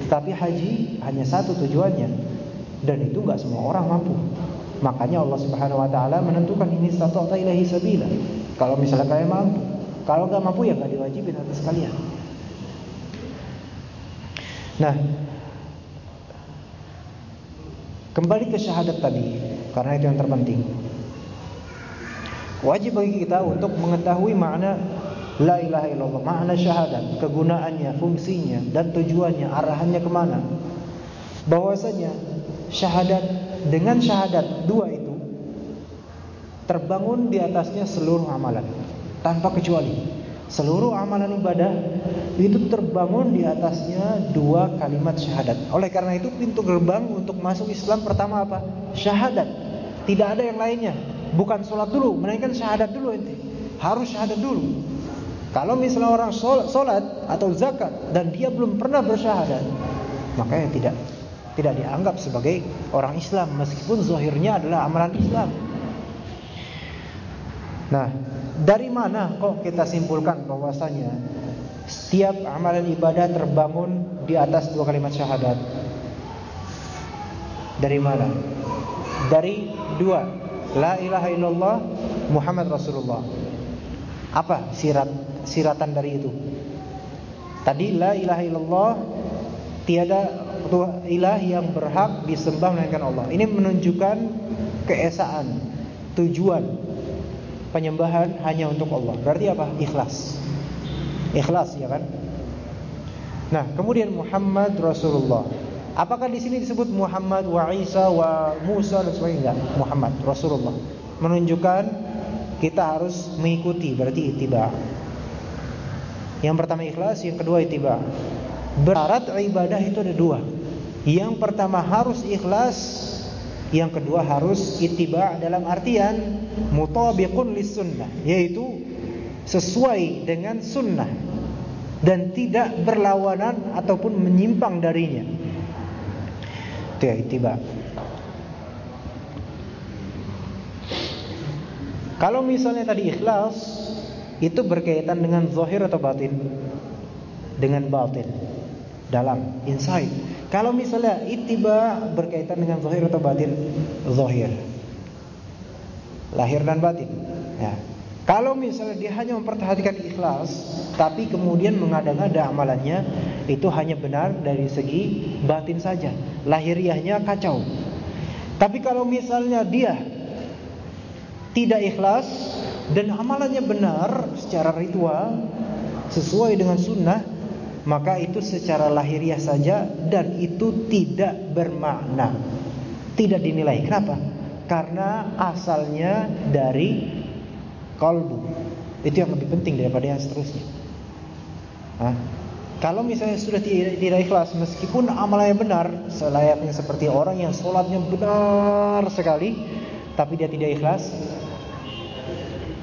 [SPEAKER 1] Tetapi haji hanya satu tujuannya dan itu enggak semua orang mampu. Makanya Allah Subhanahu wa taala menentukan ini satu ilahi sabila. Kalau misalnya kalian mampu, kalau enggak mampu ya enggak diwajibin atas kalian. Nah, kembali ke syahadat tadi karena itu yang terpenting. Wajib bagi kita untuk mengetahui makna La ilaha illallah Makna syahadat, kegunaannya, fungsinya Dan tujuannya, arahannya ke mana Bahwasanya Syahadat, dengan syahadat Dua itu Terbangun di atasnya seluruh amalan. Tanpa kecuali Seluruh amalan ibadah Itu terbangun di atasnya Dua kalimat syahadat. Oleh karena itu pintu gerbang untuk masuk Islam Pertama apa? Syahadat. Tidak ada yang lainnya bukan sholat dulu, melainkan syahadat dulu ente. Harus syahadat dulu. Kalau misalnya orang sholat atau zakat dan dia belum pernah bersyahadat, makanya tidak tidak dianggap sebagai orang Islam meskipun zahirnya adalah amalan Islam. Nah, dari mana kok kita simpulkan bahwasanya setiap amalan ibadah terbangun di atas dua kalimat syahadat? Dari mana? Dari dua La ilaha illallah Muhammad Rasulullah. Apa sirat siratan dari itu? Tadi la ilaha illallah tiada ilah yang berhak disembah melainkan Allah. Ini menunjukkan keesaan, tujuan penyembahan hanya untuk Allah. Berarti apa? Ikhlas. Ikhlas ya kan? Nah, kemudian Muhammad Rasulullah. Apakah di sini disebut Muhammad wa Isa wa Musa dan sebagainya? Enggak, Muhammad Rasulullah. Menunjukkan kita harus mengikuti berarti ittiba. Yang pertama ikhlas, yang kedua ittiba. Berat ibadah itu ada dua. Yang pertama harus ikhlas, yang kedua harus ittiba dalam artian mutabiqun lis sunnah, yaitu sesuai dengan sunnah dan tidak berlawanan ataupun menyimpang darinya. Ittiba. Kalau misalnya tadi ikhlas itu berkaitan dengan zahir atau batin? Dengan batin. Dalam, inside. Kalau misalnya ittiba berkaitan dengan zahir atau batin? Zahir. Lahir dan batin. Ya. Kalau misalnya dia hanya memperhatikan ikhlas, tapi kemudian mengada-ngada amalannya, itu hanya benar dari segi batin saja. Lahiriahnya kacau. Tapi kalau misalnya dia tidak ikhlas dan amalannya benar secara ritual sesuai dengan sunnah, maka itu secara lahiriah saja dan itu tidak bermakna. Tidak dinilai. Kenapa? Karena asalnya dari kalbu. Itu yang lebih penting daripada yang seterusnya. Hah? Kalau misalnya sudah tidak, ikhlas meskipun amalannya benar, selayaknya seperti orang yang sholatnya benar sekali, tapi dia tidak ikhlas,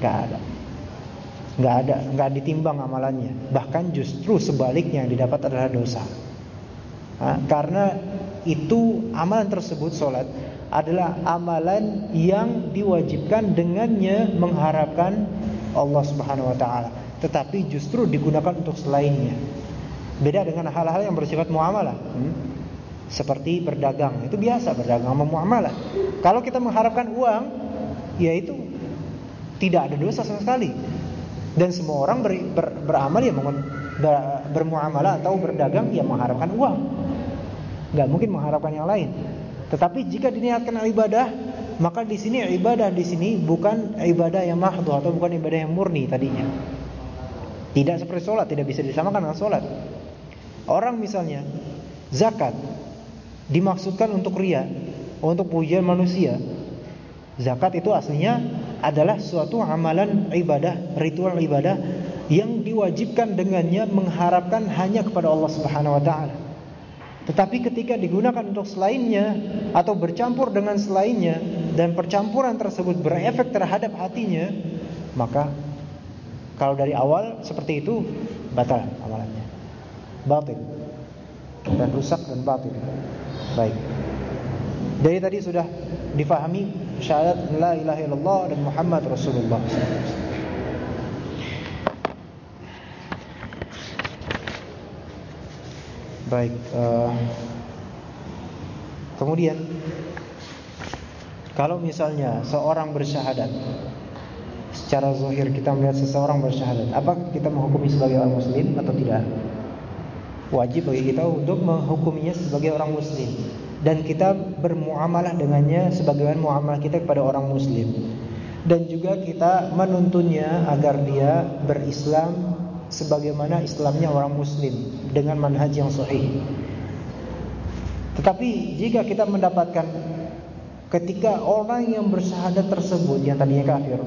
[SPEAKER 1] nggak ada, nggak ada, nggak ditimbang amalannya. Bahkan justru sebaliknya yang didapat adalah dosa. Hah? Karena itu amalan tersebut sholat adalah amalan yang diwajibkan dengannya mengharapkan Allah Subhanahu wa taala, tetapi justru digunakan untuk selainnya. Beda dengan hal-hal yang bersifat muamalah. Hmm? Seperti berdagang, itu biasa berdagang sama muamalah. Kalau kita mengharapkan uang, yaitu tidak ada dosa sama sekali. Dan semua orang ber, ber, beramal ya ber, bermuamalah atau berdagang ya mengharapkan uang. Gak mungkin mengharapkan yang lain. Tetapi jika diniatkan ibadah, maka di sini ibadah di sini bukan ibadah yang mahdhu atau bukan ibadah yang murni tadinya. Tidak seperti sholat, tidak bisa disamakan dengan sholat. Orang misalnya zakat dimaksudkan untuk ria, untuk pujian manusia. Zakat itu aslinya adalah suatu amalan ibadah, ritual ibadah yang diwajibkan dengannya mengharapkan hanya kepada Allah Subhanahu wa taala. Tetapi ketika digunakan untuk selainnya atau bercampur dengan selainnya dan percampuran tersebut berefek terhadap hatinya, maka kalau dari awal seperti itu batal amalannya. Batil. Dan rusak dan batil. Baik. Dari tadi sudah difahami syahadat la ilaha illallah dan Muhammad Rasulullah Baik. Uh, kemudian kalau misalnya seorang bersyahadat secara zahir kita melihat seseorang bersyahadat, apa kita menghukumi sebagai orang muslim atau tidak? Wajib bagi kita untuk menghukuminya sebagai orang muslim dan kita bermuamalah dengannya sebagaimana muamalah kita kepada orang muslim. Dan juga kita menuntunnya agar dia berislam sebagaimana Islamnya orang muslim dengan manhaj yang sahih. Tetapi jika kita mendapatkan ketika orang yang bersyahadat tersebut yang tadinya kafir,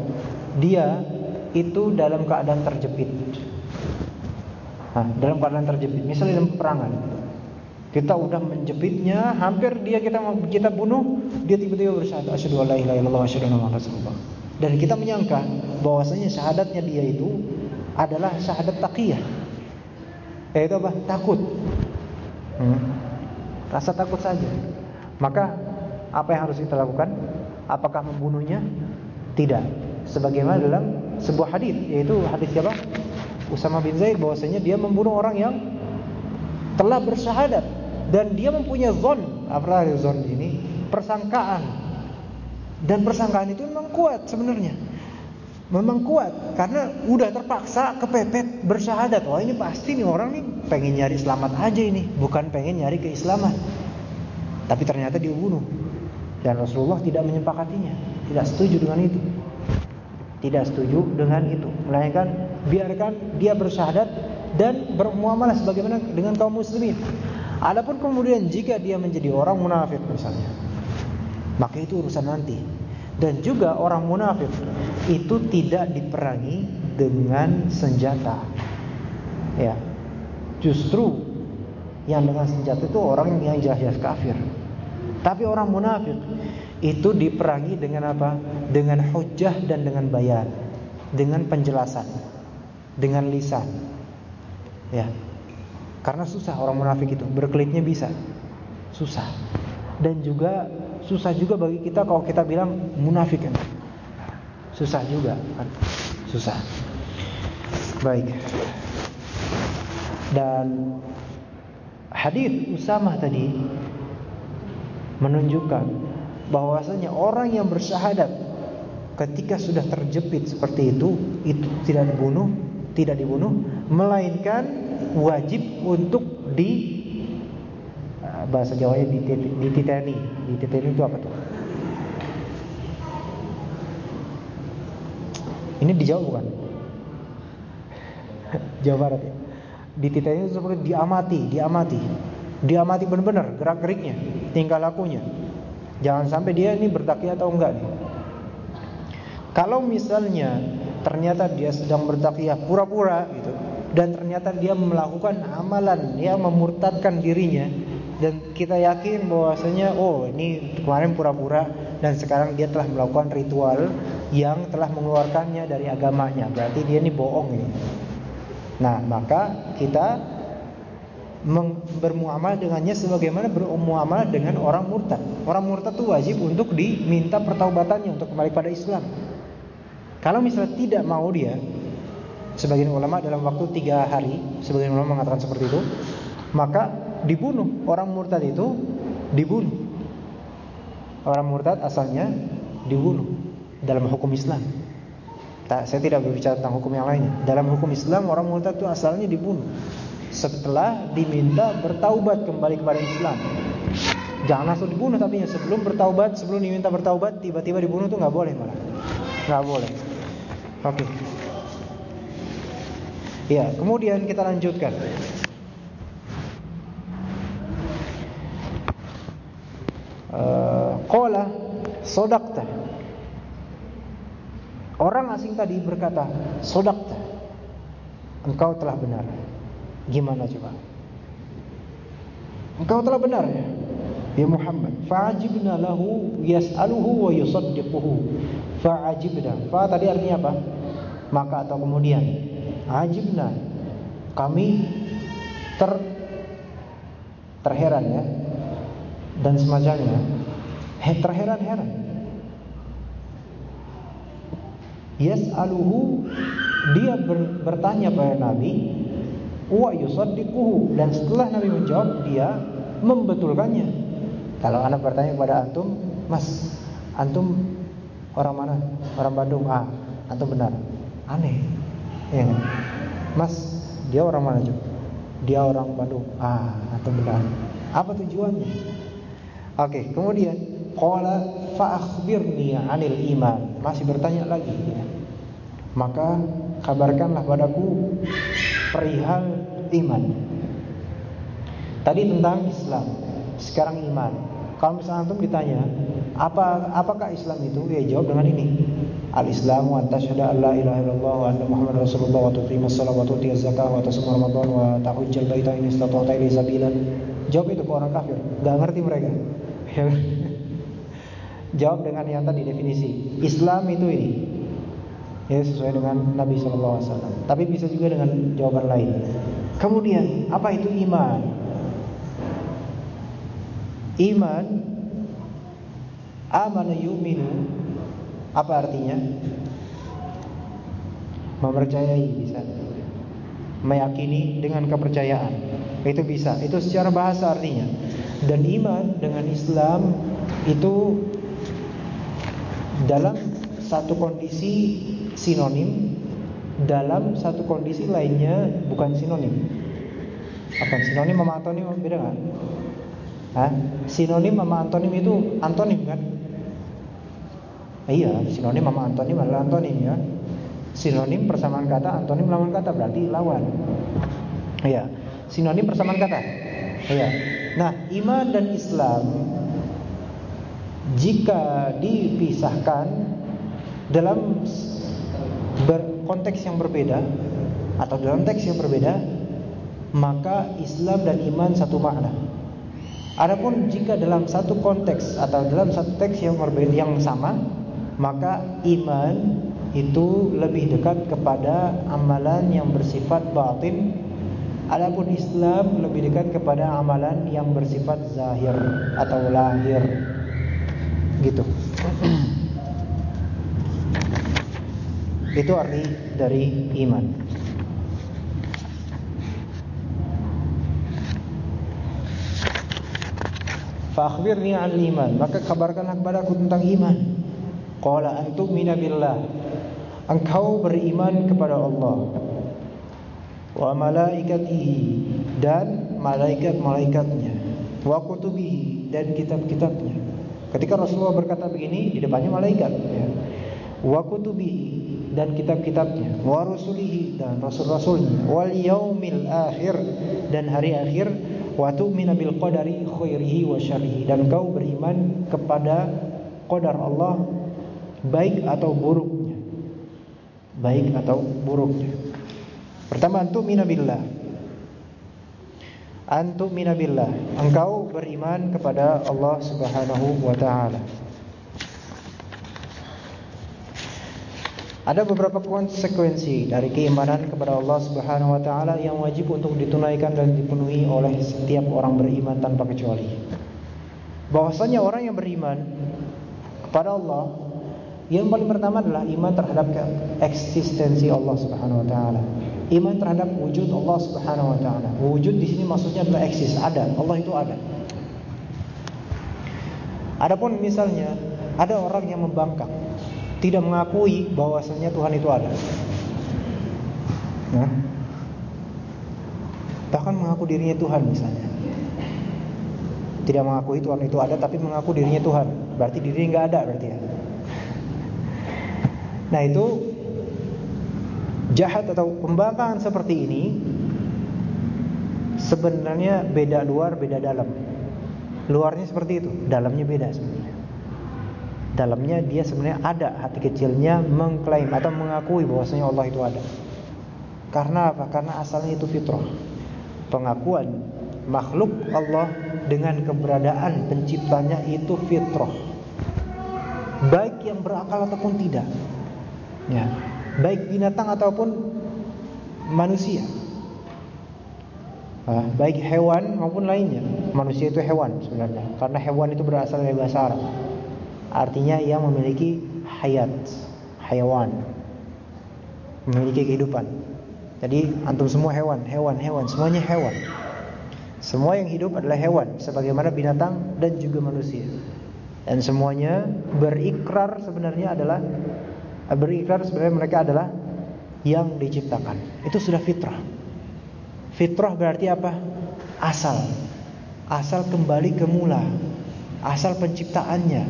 [SPEAKER 1] dia itu dalam keadaan terjepit. Nah, dalam keadaan terjepit, misalnya dalam peperangan. Kita udah menjepitnya, hampir dia kita kita bunuh, dia tiba-tiba bersyahadat asyhadu alla ilaha illallah wa asyhadu anna rasulullah. Dan kita menyangka bahwasanya syahadatnya dia itu adalah syahadat taqiyah. Yaitu apa? Takut. Hmm. Rasa takut saja. Maka apa yang harus kita lakukan? Apakah membunuhnya? Tidak. Sebagaimana dalam sebuah hadis, yaitu hadis siapa? Usama bin Zaid bahwasanya dia membunuh orang yang telah bersyahadat dan dia mempunyai zon, apa zon ini? Persangkaan. Dan persangkaan itu memang kuat sebenarnya. Memang kuat karena udah terpaksa kepepet bersyahadat. Wah ini pasti nih orang nih pengen nyari selamat aja ini, bukan pengen nyari keislaman. Tapi ternyata dia bunuh. Dan Rasulullah tidak menyepakatinya, tidak setuju dengan itu. Tidak setuju dengan itu. Melainkan biarkan dia bersyahadat dan bermuamalah sebagaimana dengan kaum muslimin. Adapun kemudian jika dia menjadi orang munafik misalnya, maka itu urusan nanti. Dan juga orang munafik itu tidak diperangi dengan senjata. Ya. Justru yang dengan senjata itu orang yang jelas kafir. Tapi orang munafik itu diperangi dengan apa? Dengan hujah dan dengan bayan, dengan penjelasan. dengan lisan. Ya. Karena susah orang munafik itu berkelitnya bisa. Susah. Dan juga susah juga bagi kita kalau kita bilang munafik. Susah juga kan. Susah. Baik. Dan hadis Usamah tadi menunjukkan bahwasanya orang yang bersyahadat ketika sudah terjepit seperti itu itu tidak dibunuh, tidak dibunuh melainkan wajib untuk di eh, bahasa Jawanya dititeni. Dititeni itu apa tuh? Ini di Jawa bukan? Jawa Barat ya. Dititeni itu seperti diamati, diamati. Diamati benar-benar gerak-geriknya, tingkah lakunya. Jangan sampai dia ini berdaki atau enggak nih. Kalau misalnya ternyata dia sedang bertakiyah pura-pura gitu, dan ternyata dia melakukan amalan yang memurtadkan dirinya dan kita yakin bahwasanya oh ini kemarin pura-pura dan sekarang dia telah melakukan ritual yang telah mengeluarkannya dari agamanya. Berarti dia ini bohong ini. Nah maka kita bermuamalah dengannya sebagaimana bermuamalah dengan orang murtad. Orang murtad itu wajib untuk diminta pertaubatannya untuk kembali pada Islam. Kalau misalnya tidak mau dia Sebagian ulama dalam waktu tiga hari, sebagian ulama mengatakan seperti itu, maka dibunuh. Orang murtad itu dibunuh. Orang murtad asalnya dibunuh dalam hukum Islam. Tak, saya tidak berbicara tentang hukum yang lainnya. Dalam hukum Islam orang murtad itu asalnya dibunuh setelah diminta bertaubat kembali kepada Islam. Jangan langsung dibunuh tapi sebelum bertaubat, sebelum diminta bertaubat tiba-tiba dibunuh itu nggak boleh malah. Nggak boleh. Oke. Okay. Ya, kemudian kita lanjutkan. Qala sodakta. Orang asing tadi berkata, sodakta. Engkau telah benar. Gimana coba? Engkau telah benar ya. Ya Muhammad, fa'ajibna lahu yas'aluhu wa yusaddiquhu. Fa'ajibna. Fa tadi artinya apa? Maka atau kemudian ajibna kami ter terheran ya dan semacamnya he, terheran-heran yas'aluhu dia ber, bertanya pada Nabi wa yusaddiquhu dan setelah Nabi menjawab dia membetulkannya kalau anak bertanya kepada antum mas antum orang mana orang Bandung ah antum benar aneh Ya. Mas, dia orang mana juga? Dia orang Bandung. Ah, atau benar. Apa tujuannya? Oke, kemudian qala fa akhbirni 'anil iman. Masih bertanya lagi. Maka kabarkanlah padaku perihal iman. Tadi tentang Islam, sekarang iman. Kalau misalnya antum ditanya, apa apakah Islam itu? Ya jawab dengan ini. Al-Islam wa tashhadu an la ilaha illallah wa anna Muhammadar Rasulullah wa tuqima shalah wa tuti zakah wa tasum Ramadan wa tahujjal baita in istata'ta ilaihi sabila. Jawab itu ke orang kafir, enggak ngerti mereka. Jawab dengan yang tadi definisi. Islam itu ini. Ya sesuai dengan Nabi sallallahu alaihi wasallam. Tapi bisa juga dengan jawaban lain. Kemudian, apa itu iman? Iman amana yu'minu apa artinya? Mempercayai bisa. Meyakini dengan kepercayaan. Itu bisa. Itu secara bahasa artinya. Dan iman dengan Islam itu dalam satu kondisi sinonim, dalam satu kondisi lainnya bukan sinonim. Apa sinonim sama antonim beda nggak? Hah? Sinonim sama antonim itu antonim kan? Iya, sinonim sama antonim adalah antonim ya. Sinonim persamaan kata, antonim lawan kata berarti lawan. Iya, sinonim persamaan kata. Iya. Nah, iman dan Islam jika dipisahkan dalam konteks yang berbeda atau dalam teks yang berbeda, maka Islam dan iman satu makna. Adapun jika dalam satu konteks atau dalam satu teks yang berbeda yang sama, maka iman itu lebih dekat kepada amalan yang bersifat batin Adapun Islam lebih dekat kepada amalan yang bersifat zahir atau lahir. Gitu. Itu arti dari iman. Fakhbirni an iman, maka kabarkanlah kepadaku tentang iman. Qala antum minabillah. Engkau beriman kepada Allah wa malaikatihi dan malaikat-malaikatnya wa kutubihi dan kitab-kitabnya. Ketika Rasulullah berkata begini di depannya malaikat ya. Wa kutubihi dan kitab-kitabnya, wa rusulihi dan rasul-rasulnya, wal yaumil akhir dan hari akhir, wa tu'minu bil qadari khairihi wa syarrihi dan kau beriman kepada qadar Allah baik atau buruknya. Baik atau buruknya. Pertama antum minabillah. Antum minabillah. Engkau beriman kepada Allah Subhanahu wa taala. Ada beberapa konsekuensi dari keimanan kepada Allah Subhanahu wa taala yang wajib untuk ditunaikan dan dipenuhi oleh setiap orang beriman tanpa kecuali. Bahwasanya orang yang beriman kepada Allah yang paling pertama adalah iman terhadap eksistensi Allah Subhanahu wa taala. Iman terhadap wujud Allah Subhanahu wa taala. Wujud di sini maksudnya adalah eksis, ada. Allah itu ada. Adapun misalnya ada orang yang membangkang, tidak mengakui bahwasanya Tuhan itu ada. Nah, bahkan mengaku dirinya Tuhan misalnya. Tidak mengakui Tuhan itu ada tapi mengaku dirinya Tuhan. Berarti dirinya nggak ada berarti ya. Nah, itu jahat atau pembangkangan seperti ini sebenarnya beda luar, beda dalam. Luarnya seperti itu, dalamnya beda sebenarnya. Dalamnya dia sebenarnya ada hati kecilnya mengklaim atau mengakui bahwasanya Allah itu ada. Karena apa? Karena asalnya itu fitrah. Pengakuan makhluk Allah dengan keberadaan penciptanya itu fitrah. Baik yang berakal ataupun tidak. Ya, baik binatang ataupun manusia. Nah, baik hewan maupun lainnya. Manusia itu hewan sebenarnya, karena hewan itu berasal dari bahasa Arab. Artinya ia memiliki hayat, hewan. Memiliki kehidupan. Jadi antum semua hewan, hewan, hewan, semuanya hewan. Semua yang hidup adalah hewan sebagaimana binatang dan juga manusia. Dan semuanya berikrar sebenarnya adalah berikrar sebenarnya mereka adalah yang diciptakan. Itu sudah fitrah. Fitrah berarti apa? Asal. Asal kembali ke mula. Asal penciptaannya.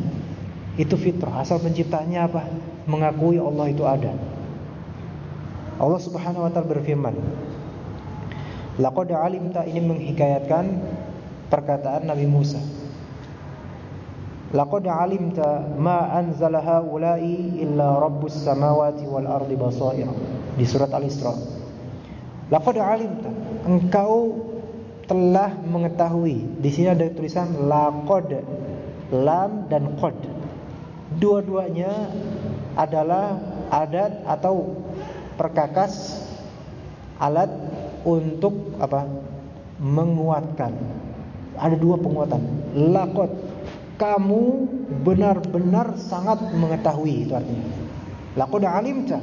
[SPEAKER 1] Itu fitrah. Asal penciptaannya apa? Mengakui Allah itu ada. Allah Subhanahu wa taala berfirman, "Laqad alimta" ini menghikayatkan perkataan Nabi Musa Laqad alimta ma anzala haula'i illa rabbus samawati wal ardi di surat Al-Isra. Laqad alimta engkau telah mengetahui. Di sini ada tulisan laqad lam dan qad. Dua-duanya adalah adat atau perkakas alat untuk apa? menguatkan. Ada dua penguatan. Laqad kamu benar-benar sangat mengetahui itu artinya. Laqad alimta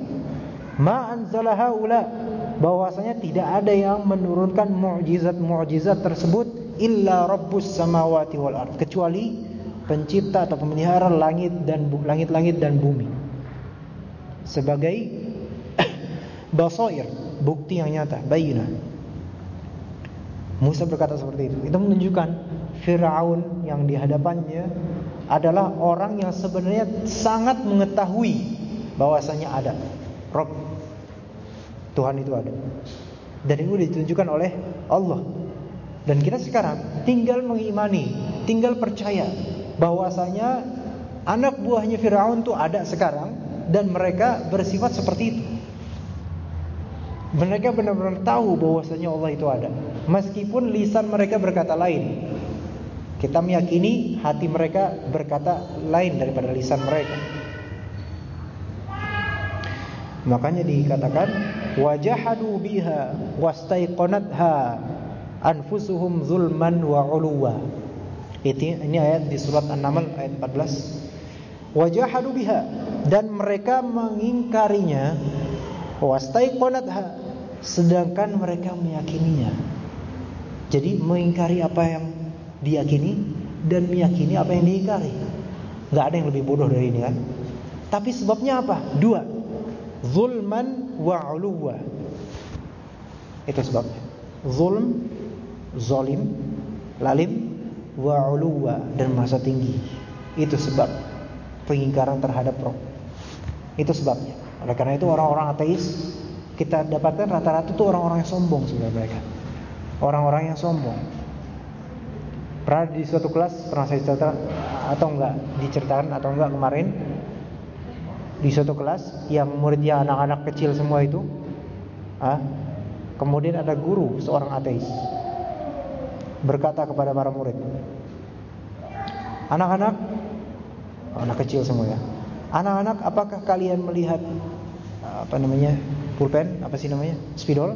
[SPEAKER 1] ma anzala haula. Bahwasanya tidak ada yang menurunkan mukjizat-mukjizat tersebut illa rabbus samawati wal ard. Kecuali pencipta atau pemelihara langit dan langit-langit dan bumi. Sebagai basair bukti yang nyata bayina Musa berkata seperti itu. Itu menunjukkan Fir'aun yang dihadapannya adalah orang yang sebenarnya sangat mengetahui bahwasanya ada Rob. Tuhan itu ada. Dan itu ditunjukkan oleh Allah. Dan kita sekarang tinggal mengimani tinggal percaya bahwasanya anak buahnya Firaun itu ada sekarang dan mereka bersifat seperti itu. Mereka benar-benar tahu bahwasanya Allah itu ada. Meskipun lisan mereka berkata lain kita meyakini hati mereka berkata lain daripada lisan mereka. Makanya dikatakan wajahadu biha wastaiqanatha anfusuhum zulman wa uluwa. Ini, ayat di surat An-Naml ayat 14. Wajahadu biha dan mereka mengingkarinya wastaiqanatha sedangkan mereka meyakininya. Jadi mengingkari apa yang diyakini dan meyakini apa yang diingkari. Gak ada yang lebih bodoh dari ini kan? Tapi sebabnya apa? Dua zulman wa uluwa. Itu sebabnya. Zulm, zalim, lalim, wa uluwa dan merasa tinggi. Itu sebab pengingkaran terhadap roh. Itu sebabnya. Oleh karena itu orang-orang ateis kita dapatkan rata-rata itu orang-orang yang sombong sebenarnya mereka. Orang-orang yang sombong. Pernah di suatu kelas pernah saya cerita atau enggak? Diceritakan atau enggak kemarin? Di suatu kelas yang muridnya anak-anak kecil semua itu ah, kemudian ada guru seorang ateis berkata kepada para murid anak-anak anak kecil semua ya. Anak-anak apakah kalian melihat apa namanya pulpen? Apa sih namanya? Spidol?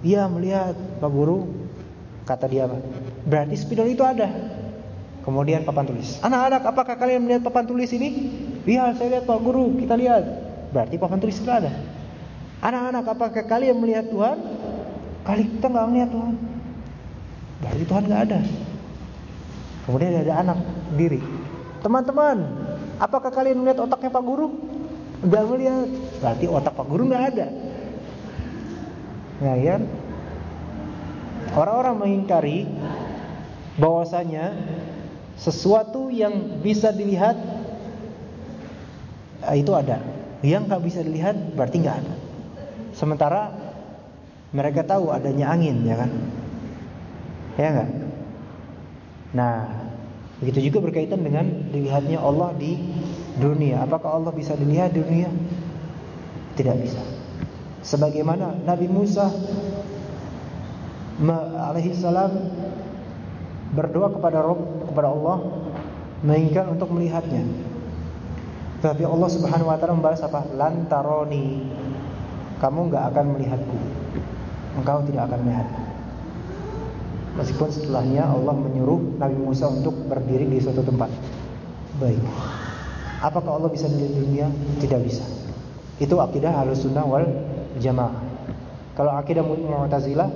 [SPEAKER 1] Iya melihat pak guru kata dia berarti spidol itu ada. Kemudian papan tulis. Anak-anak apakah kalian melihat papan tulis ini? Iya saya lihat Pak Guru Kita lihat. Berarti papan tulis itu ada. Anak-anak apakah kalian melihat Tuhan? Kali kita nggak melihat Tuhan. Berarti Tuhan nggak ada. Kemudian ada anak diri. Teman-teman Apakah kalian melihat otaknya Pak Guru? Nggak melihat. Berarti otak Pak Guru nggak ada. Nah ya? Orang-orang mengingkari bahwasanya sesuatu yang bisa dilihat Eh, itu ada. Yang nggak bisa dilihat berarti nggak ada. Sementara mereka tahu adanya angin, ya kan? Ya nggak? Nah, begitu juga berkaitan dengan dilihatnya Allah di dunia. Apakah Allah bisa dilihat di dunia? Tidak bisa. Sebagaimana Nabi Musa alaihi salam berdoa kepada Rabb kepada Allah menginginkan untuk melihatnya. Tapi Allah Subhanahu wa taala membalas apa? Lantaroni. Kamu enggak akan melihatku. Engkau tidak akan melihatku. Meskipun setelahnya Allah menyuruh Nabi Musa untuk berdiri di suatu tempat. Baik. Apakah Allah bisa melihat dunia? Tidak bisa. Itu akidah Ahlussunnah wal Jamaah. Kalau akidah Mu'tazilah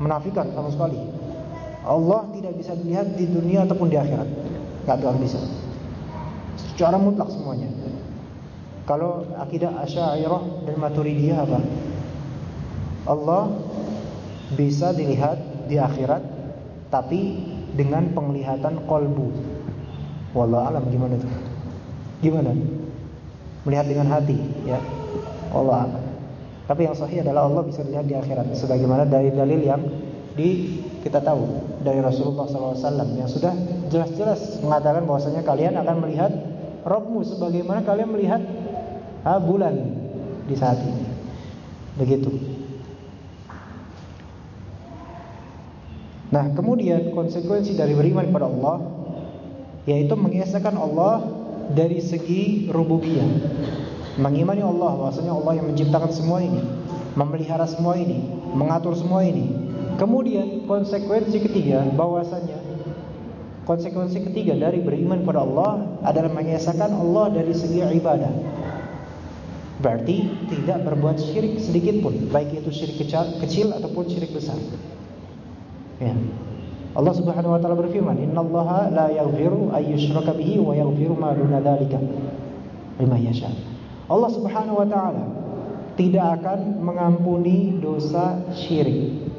[SPEAKER 1] menafikan sama sekali. Allah tidak bisa dilihat di dunia ataupun di akhirat. Enggak akan bisa secara mutlak semuanya. Kalau akidah Asy'ariyah dan Maturidiyah apa? Allah bisa dilihat di akhirat tapi dengan penglihatan kolbu. Wallah alam gimana tuh? Gimana? Melihat dengan hati, ya. Allah alam. Tapi yang sahih adalah Allah bisa dilihat di akhirat sebagaimana dari dalil yang di kita tahu dari Rasulullah SAW yang sudah jelas-jelas mengatakan bahwasanya kalian akan melihat Robmu sebagaimana kalian melihat ah, bulan di saat ini. Begitu. Nah, kemudian konsekuensi dari beriman kepada Allah yaitu mengesahkan Allah dari segi rububiyah. Mengimani Allah bahwasanya Allah yang menciptakan semua ini, memelihara semua ini, mengatur semua ini. Kemudian konsekuensi ketiga bahwasanya Konsekuensi ketiga dari beriman kepada Allah adalah mengesahkan Allah dari segi ibadah. Berarti tidak berbuat syirik sedikit pun, baik itu syirik kecil, kecil ataupun syirik besar. Ya. Allah Subhanahu wa taala berfirman, "Innallaha la yaghfiru ay yushraka bihi wa yaghfiru ma duna dzalika liman yasha." Allah Subhanahu wa taala tidak akan mengampuni dosa syirik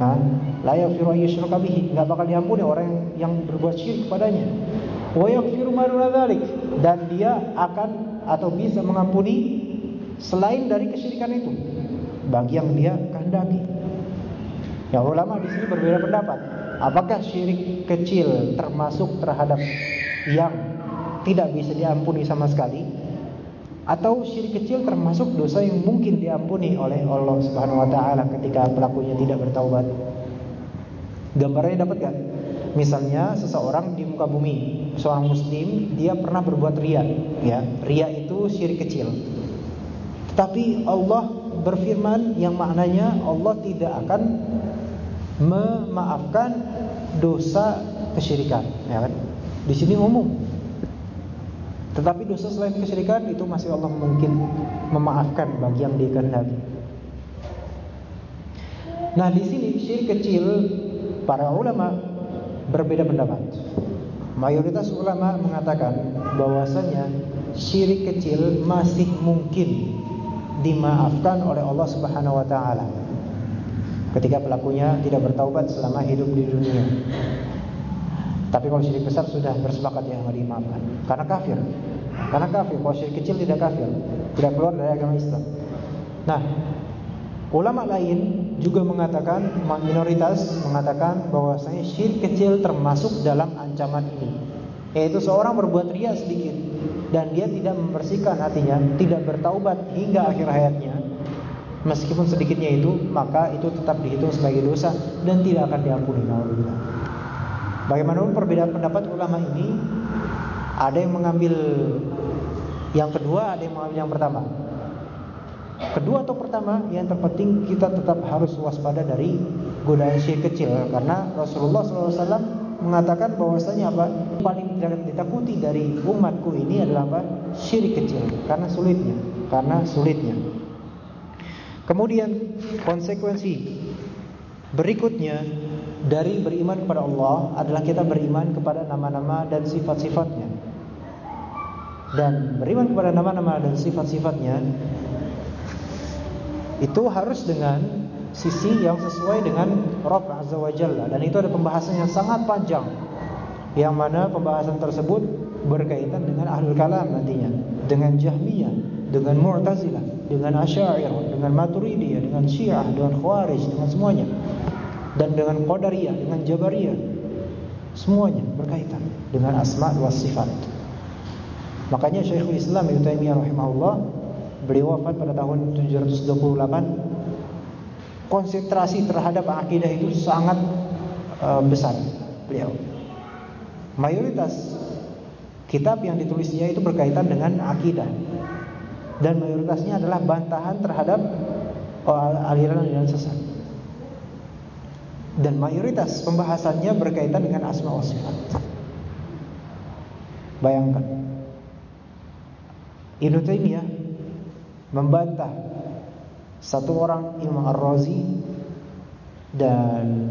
[SPEAKER 1] Nah, la yaghfiru ayyushraka bihi, bakal diampuni orang yang, berbuat syirik kepadanya. Wa yaghfiru ma dan dia akan atau bisa mengampuni selain dari kesyirikan itu bagi yang dia kehendaki. Ya ulama di sini berbeda pendapat. Apakah syirik kecil termasuk terhadap yang tidak bisa diampuni sama sekali atau syirik kecil termasuk dosa yang mungkin diampuni oleh Allah Subhanahu wa taala ketika pelakunya tidak bertaubat. Gambarnya dapat gak? Misalnya seseorang di muka bumi, seorang muslim, dia pernah berbuat ria, ya. Ria itu syirik kecil. Tetapi Allah berfirman yang maknanya Allah tidak akan memaafkan dosa kesyirikan, ya kan? Di sini umum. Tetapi dosa selain kesyirikan itu masih Allah mungkin memaafkan bagi yang dikehendaki. Nah, di sini syirik kecil para ulama berbeda pendapat. Mayoritas ulama mengatakan bahwasanya syirik kecil masih mungkin dimaafkan oleh Allah Subhanahu wa taala ketika pelakunya tidak bertaubat selama hidup di dunia. Tapi kalau syirik besar sudah bersepakat yang dimaafkan karena kafir. Karena kafir, kalau syirik kecil tidak kafir, tidak keluar dari agama Islam. Nah, Ulama lain juga mengatakan minoritas mengatakan bahwasanya syirik kecil termasuk dalam ancaman ini. Yaitu seorang berbuat ria sedikit dan dia tidak membersihkan hatinya, tidak bertaubat hingga akhir hayatnya. Meskipun sedikitnya itu, maka itu tetap dihitung sebagai dosa dan tidak akan diampuni. Alhamdulillah. Bagaimanapun perbedaan pendapat ulama ini, ada yang mengambil yang kedua, ada yang mengambil yang pertama. Kedua atau pertama, yang terpenting kita tetap harus waspada dari godaan syirik kecil. Karena Rasulullah SAW mengatakan bahwasanya apa? Paling tidak ditakuti dari umatku ini adalah apa? Syirik kecil. Karena sulitnya. Karena sulitnya. Kemudian konsekuensi berikutnya dari beriman kepada Allah adalah kita beriman kepada nama-nama dan sifat-sifatnya. Dan beriman kepada nama-nama dan sifat-sifatnya itu harus dengan sisi yang sesuai dengan Rabb Azza wa Jalla dan itu ada pembahasan yang sangat panjang yang mana pembahasan tersebut berkaitan dengan ahlul kalam nantinya dengan Jahmiyah dengan Mu'tazilah dengan Asy'ariyah dengan Maturidiyah dengan Syiah dengan Khawarij dengan semuanya dan dengan Qadariyah dengan Jabariyah semuanya berkaitan dengan asma wa sifat makanya Syekhul Islam Ibnu Taimiyah rahimahullah Beliau wafat pada tahun 728. Konsentrasi terhadap akidah itu sangat uh, besar beliau. Mayoritas kitab yang ditulisnya itu berkaitan dengan akidah. Dan mayoritasnya adalah bantahan terhadap aliran-aliran sesat. Dan mayoritas pembahasannya berkaitan dengan asma wa sifat. Bayangkan. Ibnu Taimiyah membantah satu orang Imam Ar-Razi dan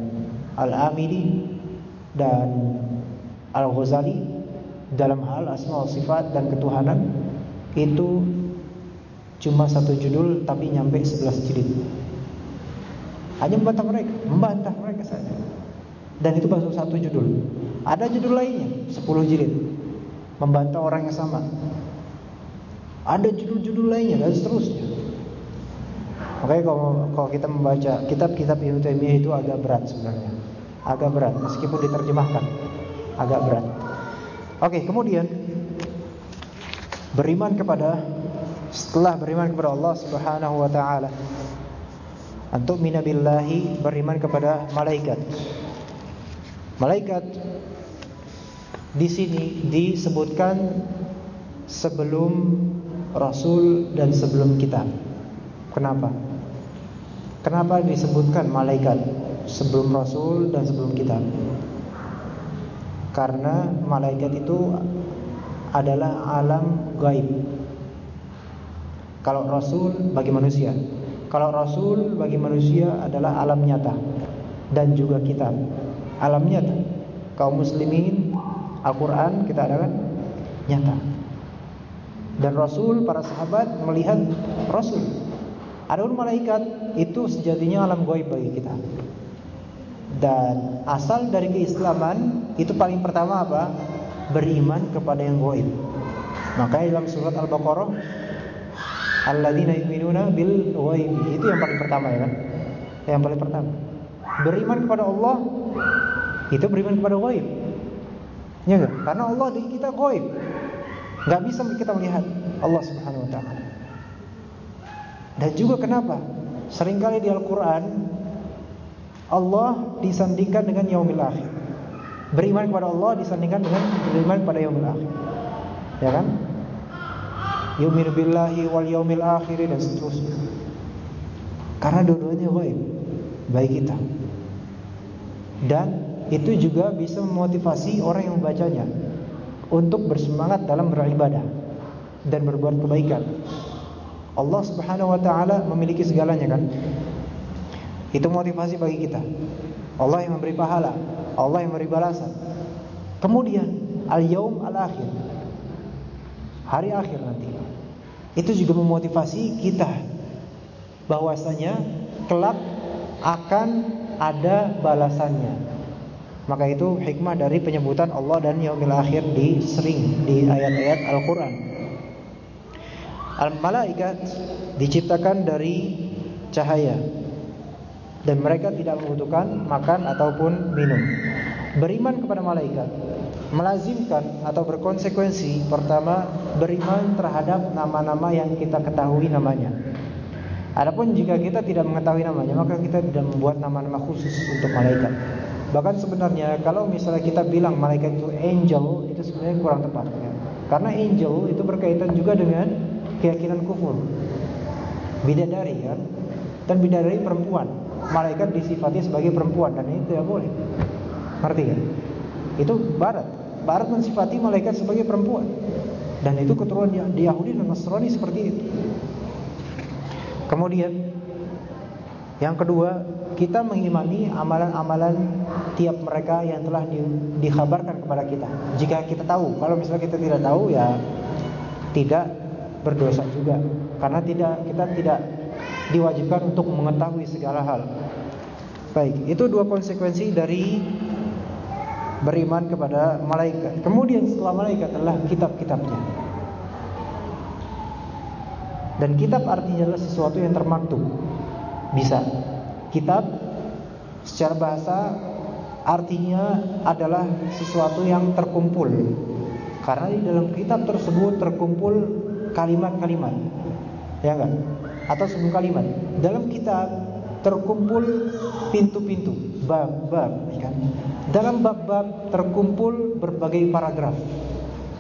[SPEAKER 1] Al-Amili dan Al-Ghazali dalam hal asma wa sifat dan ketuhanan itu cuma satu judul tapi nyampe 11 jilid. Hanya membantah mereka, membantah mereka saja. Dan itu baru satu judul. Ada judul lainnya, 10 jilid. Membantah orang yang sama. Ada judul-judul lainnya dan seterusnya. Makanya kalau kalau kita membaca kitab-kitab Ibnu Taimiyah itu agak berat sebenarnya. Agak berat meskipun diterjemahkan. Agak berat. Oke, kemudian beriman kepada setelah beriman kepada Allah Subhanahu wa taala. Antuk minabillahi beriman kepada malaikat. Malaikat di sini disebutkan sebelum Rasul dan sebelum kita. Kenapa? Kenapa disebutkan malaikat sebelum Rasul dan sebelum kita? Karena malaikat itu adalah alam gaib. Kalau Rasul bagi manusia, kalau Rasul bagi manusia adalah alam nyata dan juga kita alam nyata. Kaum muslimin Al-Quran kita adakan nyata dan Rasul para sahabat melihat Rasul. Adapun malaikat itu sejatinya alam gaib bagi kita. Dan asal dari keislaman itu paling pertama apa? Beriman kepada yang gaib. Makanya dalam surat Al-Baqarah alladzina yu'minuna bil ghaib itu yang paling pertama ya kan? Yang paling pertama. Beriman kepada Allah itu beriman kepada gaib. Ya enggak? Karena Allah di kita gaib. Gak bisa kita melihat Allah Subhanahu wa taala. Dan juga kenapa? Seringkali di Al-Qur'an Allah disandingkan dengan yaumil akhir. Beriman kepada Allah disandingkan dengan beriman kepada yaumil akhir. Ya kan? Yu'minu billahi wal yaumil akhir dan seterusnya. Karena dua-duanya baik bagi kita. Dan itu juga bisa memotivasi orang yang membacanya untuk bersemangat dalam beribadah dan berbuat kebaikan. Allah Subhanahu wa taala memiliki segalanya kan? Itu motivasi bagi kita. Allah yang memberi pahala, Allah yang memberi balasan. Kemudian al-yaum al-akhir. Hari akhir nanti. Itu juga memotivasi kita bahwasanya kelak akan ada balasannya. Maka itu hikmah dari penyebutan Allah dan yaumil akhir di sering di ayat-ayat Al-Qur'an. Al-malaikat diciptakan dari cahaya dan mereka tidak membutuhkan makan ataupun minum. Beriman kepada malaikat melazimkan atau berkonsekuensi pertama beriman terhadap nama-nama yang kita ketahui namanya. Adapun jika kita tidak mengetahui namanya, maka kita tidak membuat nama-nama khusus untuk malaikat. Bahkan sebenarnya kalau misalnya kita bilang malaikat itu angel, itu sebenarnya kurang tepat ya. Karena angel itu berkaitan juga dengan keyakinan kufur. Bidadari kan? Dan bidadari perempuan malaikat disifati sebagai perempuan dan ini tidak boleh. Ngerti kan? Itu barat. Barat mensifati malaikat sebagai perempuan. Dan itu keturunan di Yahudi dan Nasrani seperti itu. Kemudian yang kedua, kita mengimani amalan-amalan tiap mereka yang telah di, dikhabarkan kepada kita. Jika kita tahu, kalau misalnya kita tidak tahu ya tidak berdosa juga karena tidak kita tidak diwajibkan untuk mengetahui segala hal. Baik, itu dua konsekuensi dari beriman kepada malaikat. Kemudian setelah malaikat adalah kitab-kitabnya. Dan kitab artinya adalah sesuatu yang termaktub. Bisa. Kitab secara bahasa artinya adalah sesuatu yang terkumpul. Karena di dalam kitab tersebut terkumpul kalimat-kalimat. Ya enggak? atau sebelum kalimat. Dalam kitab terkumpul pintu-pintu, bab-bab, kan? Dalam bab-bab terkumpul berbagai paragraf.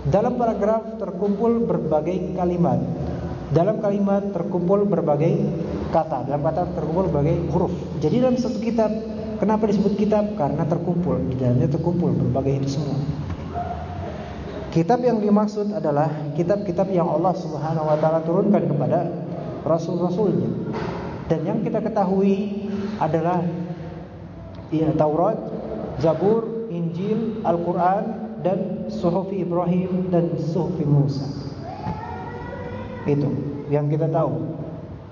[SPEAKER 1] Dalam paragraf terkumpul berbagai kalimat. Dalam kalimat terkumpul berbagai kata. Dalam kata terkumpul berbagai huruf. Jadi dalam satu kitab, kenapa disebut kitab? Karena terkumpul. Di dalamnya terkumpul berbagai itu semua. Kitab yang dimaksud adalah kitab-kitab yang Allah Subhanahu wa taala turunkan kepada rasul-rasulnya. Dan yang kita ketahui adalah ya, Taurat, Zabur, Injil, Al-Quran dan Suhufi Ibrahim dan Suhufi Musa. Itu yang kita tahu.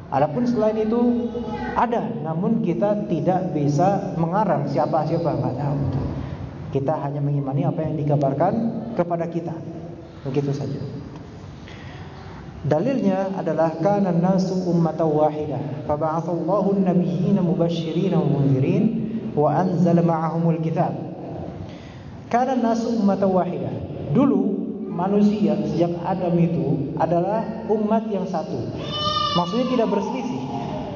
[SPEAKER 1] Adapun selain itu ada, namun kita tidak bisa mengarang siapa-siapa nggak tahu. Kita hanya mengimani apa yang dikabarkan kepada kita. Begitu saja. Dalilnya adalah kana nasu ummatan wahidah fa ba'athallahu an-nabiyyina mubasysyirin wa mundzirin wa anzala ma'ahumul kitab. Kana nasu ummatan wahidah. Dulu manusia sejak Adam itu adalah umat yang satu. Maksudnya tidak berselisih,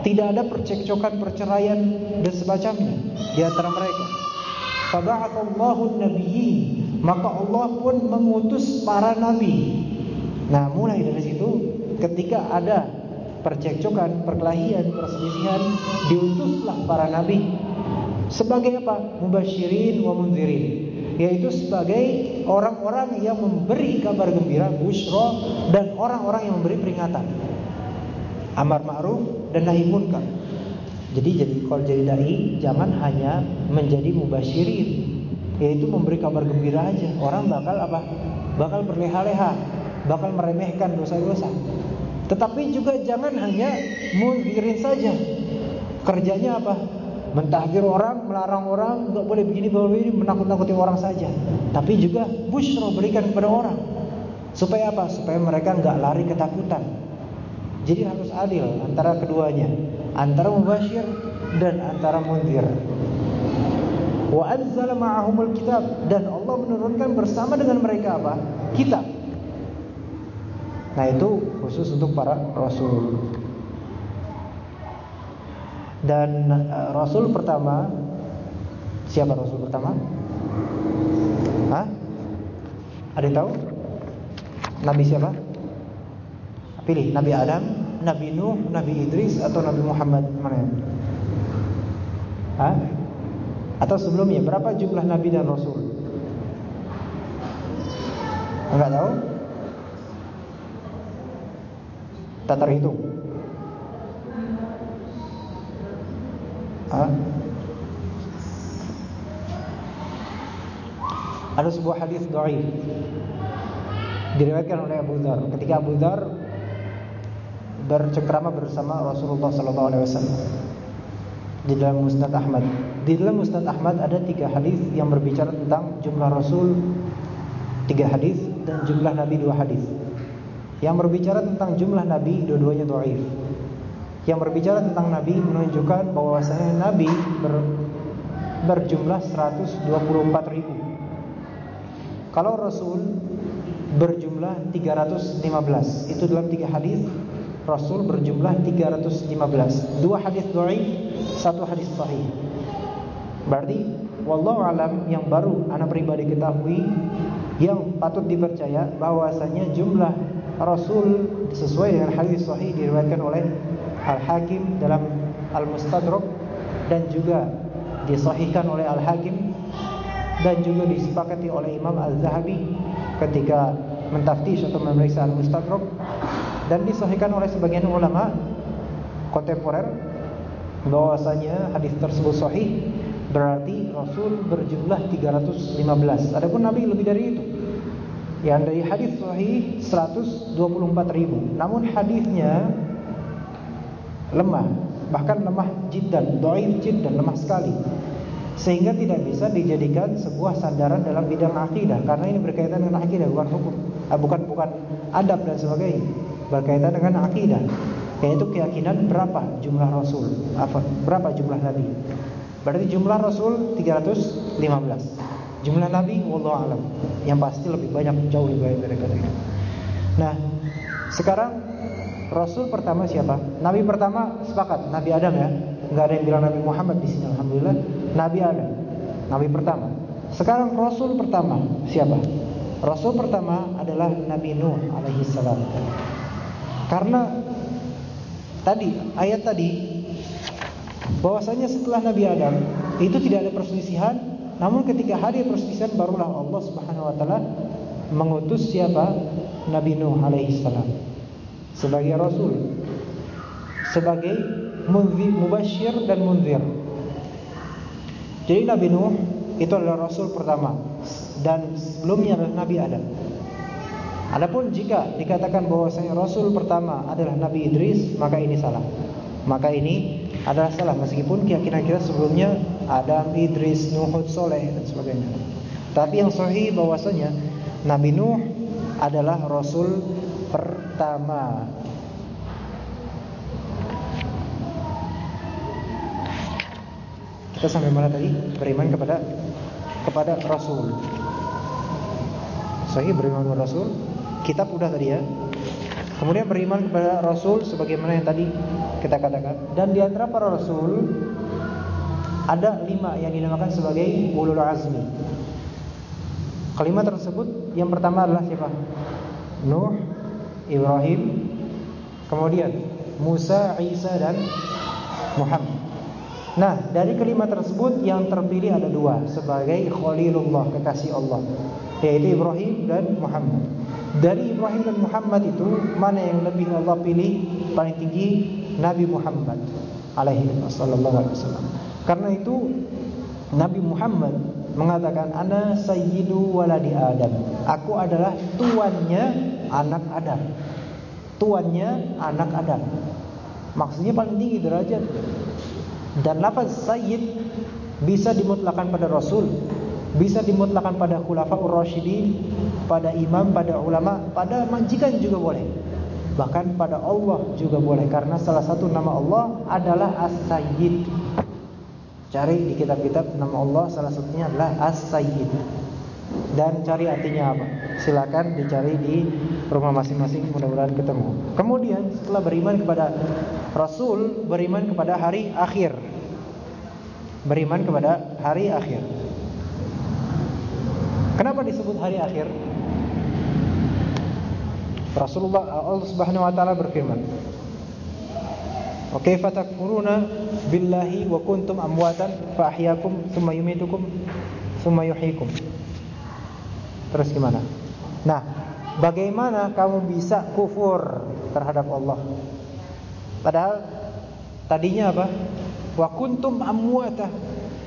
[SPEAKER 1] tidak ada percekcokan, perceraian dan semacamnya di antara mereka. Fa ba'athallahu an-nabiyyin, maka Allah pun mengutus para nabi Nah, mulai dari situ ketika ada percekcokan, perkelahian, perselisihan, diutuslah para nabi sebagai apa? Mubasyirin wa munzirin, yaitu sebagai orang-orang yang memberi kabar gembira, busyra dan orang-orang yang memberi peringatan. Amar ma'ruf dan nahi munkar. Jadi jadi kalau jadi dai jangan hanya menjadi mubasyirin, yaitu memberi kabar gembira aja. Orang bakal apa? Bakal berleha-leha bakal meremehkan dosa-dosa. Tetapi juga jangan hanya munzirin saja. Kerjanya apa? Mentahdir orang, melarang orang, nggak boleh begini, boleh begini, menakut-nakuti orang saja. Tapi juga bushro berikan kepada orang. Supaya apa? Supaya mereka nggak lari ketakutan. Jadi harus adil antara keduanya, antara mubashir dan antara munzir. Wa anzala ma'ahumul kitab dan Allah menurunkan bersama dengan mereka apa? Kitab. Nah itu khusus untuk para rasul. Dan uh, rasul pertama siapa rasul pertama? Hah? Ada yang tahu? Nabi siapa? Pilih Nabi Adam, Nabi Nuh, Nabi Idris atau Nabi Muhammad mana? Hah? Atau sebelumnya berapa jumlah nabi dan rasul? Enggak tahu? Tak terhitung. Ada sebuah hadis dhaif diriwayatkan oleh Abu Dzar ketika Abu Dzar bercengkrama bersama Rasulullah sallallahu alaihi wasallam di dalam Musnad Ahmad. Di dalam Musnad Ahmad ada tiga hadis yang berbicara tentang jumlah Rasul tiga hadis dan jumlah Nabi dua hadis. Yang berbicara tentang jumlah Nabi dua-duanya dhaif. Yang berbicara tentang Nabi menunjukkan bahwasanya Nabi ber, berjumlah 124 ribu. Kalau Rasul berjumlah 315. Itu dalam tiga hadis Rasul berjumlah 315. Dua hadis dhaif, satu hadis sahih. Berarti wallahu alam yang baru anak pribadi ketahui yang patut dipercaya bahwasanya jumlah Rasul sesuai dengan hadis sahih diriwayatkan oleh Al-Hakim dalam Al-Mustadrak dan juga disahihkan oleh Al-Hakim dan juga disepakati oleh Imam Al-Zahabi ketika mentaftish atau memeriksa Al-Mustadrak dan disahihkan oleh sebagian ulama kontemporer bahwasanya hadis tersebut sahih berarti Rasul berjumlah 315. Adapun Nabi lebih dari itu. Yang dari hadis sahih 124 ribu. Namun hadisnya lemah, bahkan lemah jiddan, dhaif jiddan, lemah sekali. Sehingga tidak bisa dijadikan sebuah sandaran dalam bidang akidah karena ini berkaitan dengan akidah bukan hukum, ah, bukan bukan adab dan sebagainya. Berkaitan dengan akidah, yaitu keyakinan berapa jumlah rasul, apa berapa jumlah nabi. Berarti jumlah rasul 315. Jumlah nabi wallahu alam. Yang pasti lebih banyak jauh lebih banyak daripada itu. Nah, sekarang rasul pertama siapa? Nabi pertama sepakat, Nabi Adam ya. Enggak ada yang bilang Nabi Muhammad di sini alhamdulillah. Nabi Adam. Nabi pertama. Sekarang rasul pertama siapa? Rasul pertama adalah Nabi Nuh alaihi salam. Karena tadi ayat tadi bahwasanya setelah Nabi Adam itu tidak ada perselisihan namun ketika hari perselisihan barulah Allah Subhanahu wa taala mengutus siapa? Nabi Nuh alaihi salam sebagai rasul. Sebagai munzir, mubasyir dan munzir. Jadi Nabi Nuh itu adalah rasul pertama dan sebelumnya adalah Nabi Adam. Adapun jika dikatakan bahwasanya rasul pertama adalah Nabi Idris, maka ini salah. Maka ini adalah salah meskipun keyakinan kita sebelumnya Adam, Idris, Nuh, Soleh dan sebagainya. Tapi yang sahih bahwasanya Nabi Nuh adalah rasul pertama. Kita sampai mana tadi? Beriman kepada kepada rasul. Sahih beriman kepada rasul. Kitab udah tadi ya. Kemudian beriman kepada Rasul sebagaimana yang tadi kita katakan. Dan di antara para Rasul ada lima yang dinamakan sebagai ulul azmi. Kelima tersebut yang pertama adalah siapa? Nuh, Ibrahim, kemudian Musa, Isa dan Muhammad. Nah, dari kelima tersebut yang terpilih ada dua sebagai Khalilullah, kekasih Allah, yaitu Ibrahim dan Muhammad. Dari Ibrahim dan Muhammad itu mana yang lebih Allah pilih paling tinggi Nabi Muhammad alaihi wasallam. Karena itu Nabi Muhammad mengatakan ana sayyidu waladi Adam. Aku adalah tuannya anak Adam. Tuannya anak Adam. Maksudnya paling tinggi derajat. Dan lafaz sayyid bisa dimutlakan pada rasul, bisa dimutlakan pada khulafaur rasyidin, pada imam, pada ulama, pada majikan juga boleh. Bahkan pada Allah juga boleh karena salah satu nama Allah adalah As-Sayyid. Cari di kitab-kitab nama Allah salah satunya adalah As-Sayyid. Dan cari artinya apa? Silakan dicari di rumah masing-masing mudah-mudahan ketemu. Kemudian setelah beriman kepada Rasul, beriman kepada hari akhir. Beriman kepada hari akhir. Kenapa disebut hari akhir? Rasulullah Allah Subhanahu wa taala berfirman, "Wa kaifa takfuruna billahi wa kuntum amwatan fa ahyaakum tsumma yumitukum tsumma yuhyikum." Terus gimana? Nah, bagaimana kamu bisa kufur terhadap Allah? Padahal tadinya apa? Wa kuntum amwata.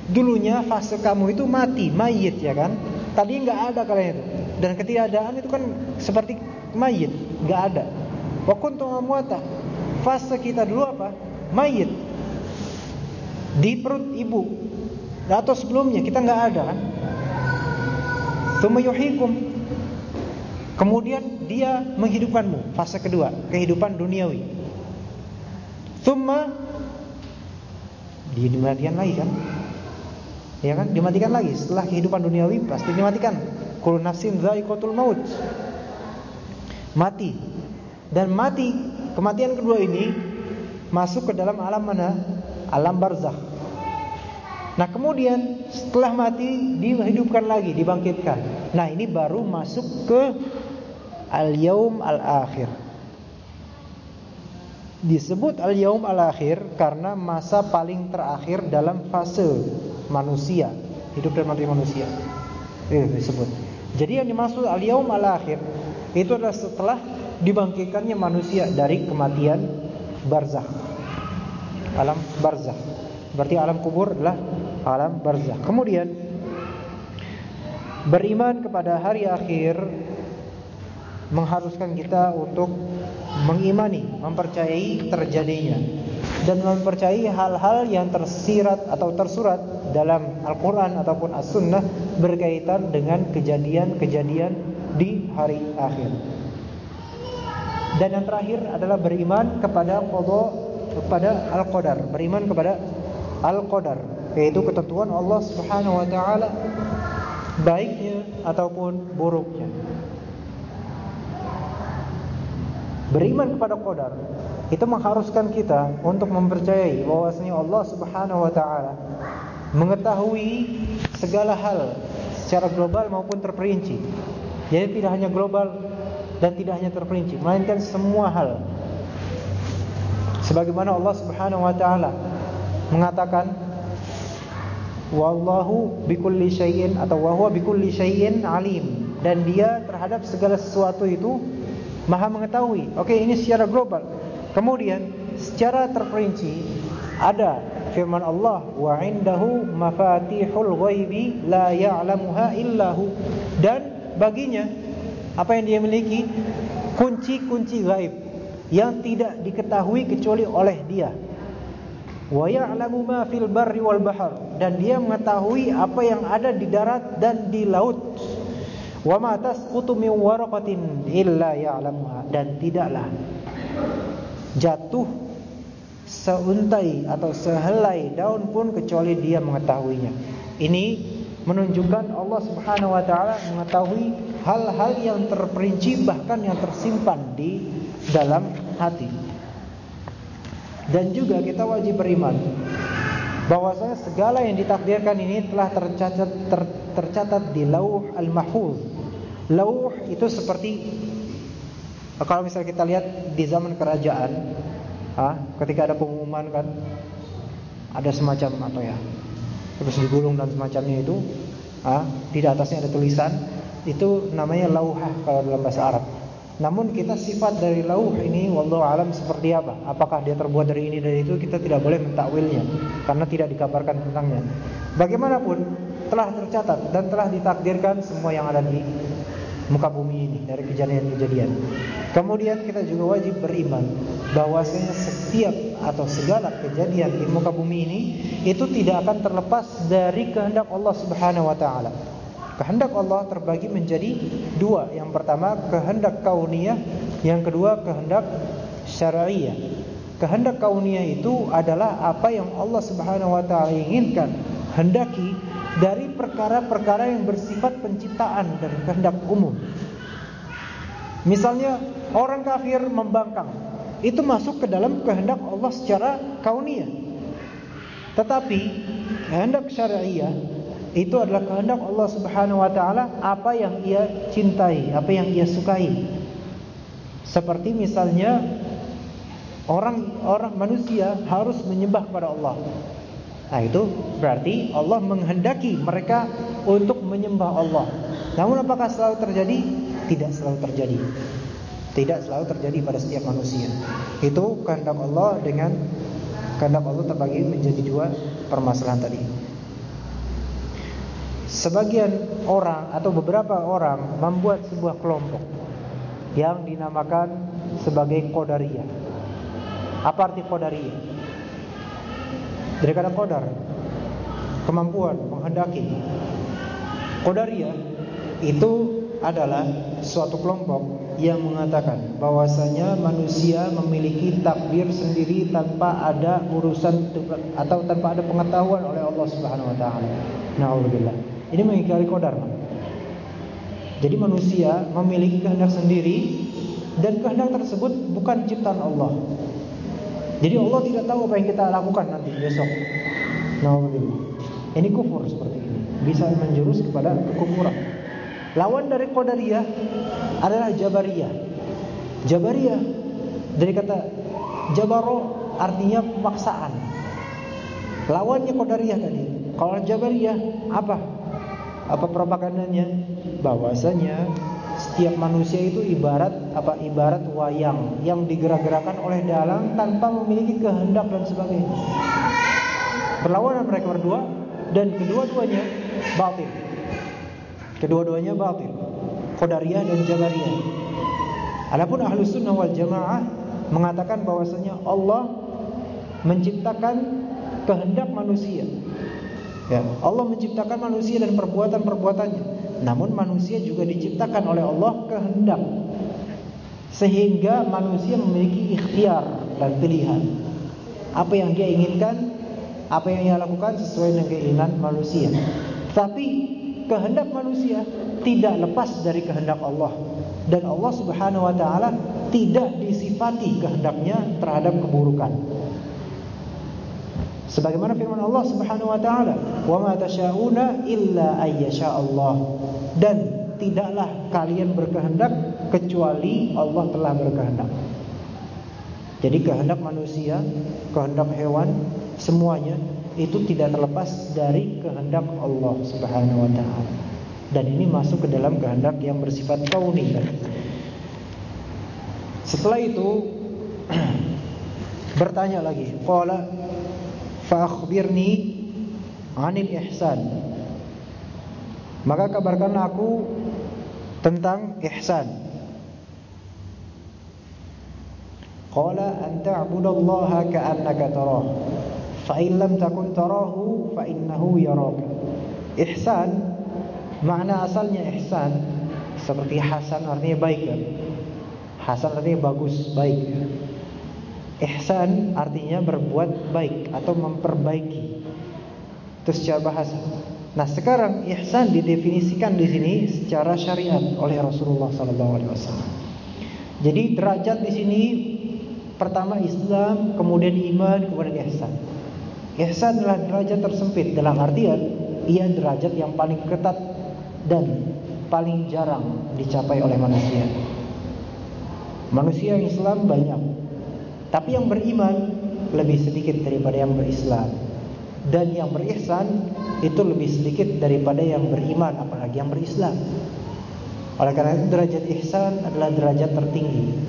[SPEAKER 1] Dulunya fase kamu itu mati, mayit ya kan? Tadi nggak ada kalian itu. Dan ketiadaan itu kan seperti mayit, nggak ada. Wa kuntum amwata. Fase kita dulu apa? Mayit. Di perut ibu. Atau sebelumnya kita nggak ada kan? Tsumma Kemudian dia menghidupkanmu, fase kedua, kehidupan duniawi. Tsumma dia dimatikan lagi kan? Ya kan? Dimatikan lagi setelah kehidupan duniawi pasti dimatikan. Kullu nafsin dha'iqatul maut. Mati. Dan mati, kematian kedua ini masuk ke dalam alam mana? Alam barzakh. Nah, kemudian setelah mati dihidupkan lagi, dibangkitkan. Nah, ini baru masuk ke al-yaum al-akhir. Disebut al-yaum al-akhir karena masa paling terakhir dalam fase manusia, hidup dan mati manusia. Itu disebut. Jadi yang dimaksud al-yaum al-akhir itu adalah setelah dibangkitkannya manusia dari kematian barzakh. Alam barzakh. Berarti alam kubur adalah alam barzakh. Kemudian beriman kepada hari akhir mengharuskan kita untuk mengimani, mempercayai terjadinya dan mempercayai hal-hal yang tersirat atau tersurat dalam Al-Qur'an ataupun As-Sunnah berkaitan dengan kejadian-kejadian di hari akhir. Dan yang terakhir adalah beriman kepada qada kepada al-qadar, beriman kepada al-qadar, yaitu ketentuan Allah Subhanahu wa taala baiknya ataupun buruknya. Beriman kepada qadar itu mengharuskan kita untuk mempercayai bahwasanya Allah Subhanahu wa taala mengetahui segala hal secara global maupun terperinci. Jadi tidak hanya global dan tidak hanya terperinci, melainkan semua hal. Sebagaimana Allah Subhanahu wa taala mengatakan wallahu bikulli syai'in atau wahwa bikulli syai'in alim dan dia terhadap segala sesuatu itu Maha mengetahui. Oke, ini secara global. Kemudian secara terperinci ada firman Allah wa indahu mafatihul ghaibi la ya'lamuha illahu dan baginya apa yang dia miliki kunci-kunci gaib yang tidak diketahui kecuali oleh dia. Wa ya'lamu ma fil barri wal bahr dan dia mengetahui apa yang ada di darat dan di laut. Wa ma tasqutu min waraqatin illa ya'lamuha dan tidaklah jatuh seuntai atau sehelai daun pun kecuali dia mengetahuinya. Ini menunjukkan Allah Subhanahu wa taala mengetahui hal-hal yang terperinci bahkan yang tersimpan di dalam hati. Dan juga kita wajib beriman bahwasanya segala yang ditakdirkan ini telah tercatat ter, tercatat di Lauh Al-Mahfuz Lauh itu seperti kalau misalnya kita lihat di zaman kerajaan, ah, ketika ada pengumuman kan, ada semacam apa ya, terus digulung dan semacamnya itu, ah, di atasnya ada tulisan, itu namanya lauhah kalau dalam bahasa Arab. Namun kita sifat dari lauh ini wallahu alam seperti apa? Apakah dia terbuat dari ini dari itu kita tidak boleh mentakwilnya karena tidak dikabarkan tentangnya. Bagaimanapun telah tercatat dan telah ditakdirkan semua yang ada di muka bumi ini dari kejadian-kejadian. Kemudian kita juga wajib beriman bahwasanya setiap atau segala kejadian di muka bumi ini itu tidak akan terlepas dari kehendak Allah Subhanahu wa taala. Kehendak Allah terbagi menjadi dua. Yang pertama kehendak kauniyah, yang kedua kehendak syar'iyah. Kehendak kauniyah itu adalah apa yang Allah Subhanahu wa taala inginkan, hendaki dari perkara-perkara yang bersifat penciptaan dan kehendak umum. Misalnya orang kafir membangkang, itu masuk ke dalam kehendak Allah secara kauniyah. Tetapi kehendak syariah Itu adalah kehendak Allah Subhanahu wa taala apa yang ia cintai, apa yang ia sukai. Seperti misalnya orang orang manusia harus menyembah kepada Allah. Nah, itu berarti Allah menghendaki mereka untuk menyembah Allah. Namun apakah selalu terjadi? Tidak selalu terjadi. Tidak selalu terjadi pada setiap manusia. Itu kehendak Allah dengan kehendak Allah terbagi menjadi dua permasalahan tadi. Sebagian orang atau beberapa orang membuat sebuah kelompok yang dinamakan sebagai Qadariyah. Apa arti Qadariyah? Dari kata qadar, kemampuan, menghendaki. Qadariyah itu adalah suatu kelompok yang mengatakan bahwasanya manusia memiliki takdir sendiri tanpa ada urusan atau tanpa ada pengetahuan oleh Allah Subhanahu wa taala. Nauzubillah. Ini mengingkari kodar. Jadi manusia memiliki kehendak sendiri dan kehendak tersebut bukan ciptaan Allah. Jadi Allah tidak tahu apa yang kita lakukan nanti besok. Nah, ini kufur seperti ini. Bisa menjurus kepada kekufuran. Lawan dari Qadariyah adalah Jabariyah. Jabariyah dari kata Jabaro artinya pemaksaan. Lawannya Qadariyah tadi. Kalau Jabariyah apa? apa propagandanya bahwasanya setiap manusia itu ibarat apa ibarat wayang yang digerak-gerakan oleh dalang tanpa memiliki kehendak dan sebagainya. Berlawanan mereka berdua dan kedua-duanya batil. Kedua-duanya batil. Qadariyah dan Jabariyah. Adapun Ahlus Sunnah wal Jamaah mengatakan bahwasanya Allah menciptakan kehendak manusia Ya, Allah menciptakan manusia dan perbuatan-perbuatannya. Namun manusia juga diciptakan oleh Allah kehendak. Sehingga manusia memiliki ikhtiar dan pilihan. Apa yang dia inginkan, apa yang ia lakukan sesuai dengan keinginan manusia. Tapi kehendak manusia tidak lepas dari kehendak Allah. Dan Allah Subhanahu wa taala tidak disifati kehendaknya terhadap keburukan. Sebagaimana firman Allah Subhanahu wa taala, "Wa ma tasyauna illa ayyasha Allah." Dan tidaklah kalian berkehendak kecuali Allah telah berkehendak. Jadi kehendak manusia, kehendak hewan, semuanya itu tidak terlepas dari kehendak Allah Subhanahu wa taala. Dan ini masuk ke dalam kehendak yang bersifat kauni. Setelah itu bertanya lagi, qala Fa'akhbirni anil ihsan. Maka kabarkanlah aku tentang ihsan. Qala an ta'budallaha ka'annaka tarah. Fa in lam takun tarahu fa innahu. Ihsan makna asalnya ihsan seperti hasan artinya baik kan? Hasan artinya bagus, baik. Ihsan artinya berbuat baik atau memperbaiki. Itu secara bahasa. Nah, sekarang ihsan didefinisikan di sini secara syariat oleh Rasulullah SAW. Jadi derajat di sini pertama Islam, kemudian iman, kemudian ihsan. Ihsan adalah derajat tersempit dalam artian ia derajat yang paling ketat dan paling jarang dicapai oleh manusia. Manusia Islam banyak, tapi yang beriman lebih sedikit daripada yang berislam. Dan yang berihsan itu lebih sedikit daripada yang beriman apalagi yang berislam. Oleh karena itu derajat ihsan adalah derajat tertinggi.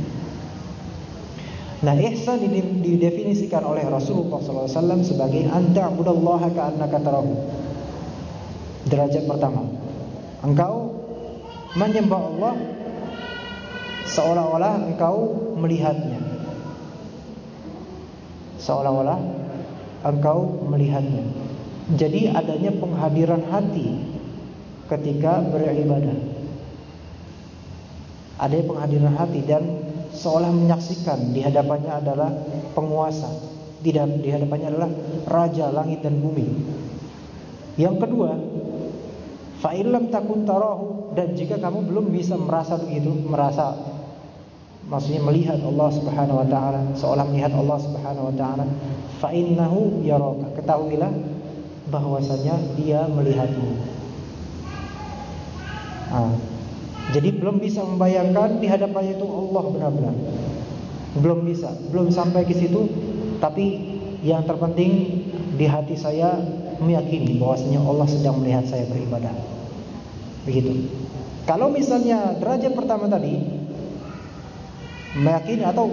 [SPEAKER 1] Nah, ihsan didefinisikan oleh Rasulullah SAW sebagai anta budallaha ka'annaka tarahu. Derajat pertama. Engkau menyembah Allah seolah-olah engkau melihatnya seolah-olah engkau melihatnya. Jadi adanya penghadiran hati ketika beribadah. Ada penghadiran hati dan seolah menyaksikan di hadapannya adalah penguasa, tidak di hadapannya adalah raja langit dan bumi. Yang kedua, fa'ilam takun tarahu dan jika kamu belum bisa merasa begitu, merasa maksudnya melihat Allah Subhanahu wa taala, seolah melihat Allah Subhanahu wa taala, fa innahu yaraka. Ketahuilah bahwasanya dia melihatmu. Nah, jadi belum bisa membayangkan di hadapannya itu Allah benar-benar. Belum bisa, belum sampai ke situ. Tapi yang terpenting di hati saya meyakini bahwasanya Allah sedang melihat saya beribadah. Begitu. Kalau misalnya derajat pertama tadi meyakini atau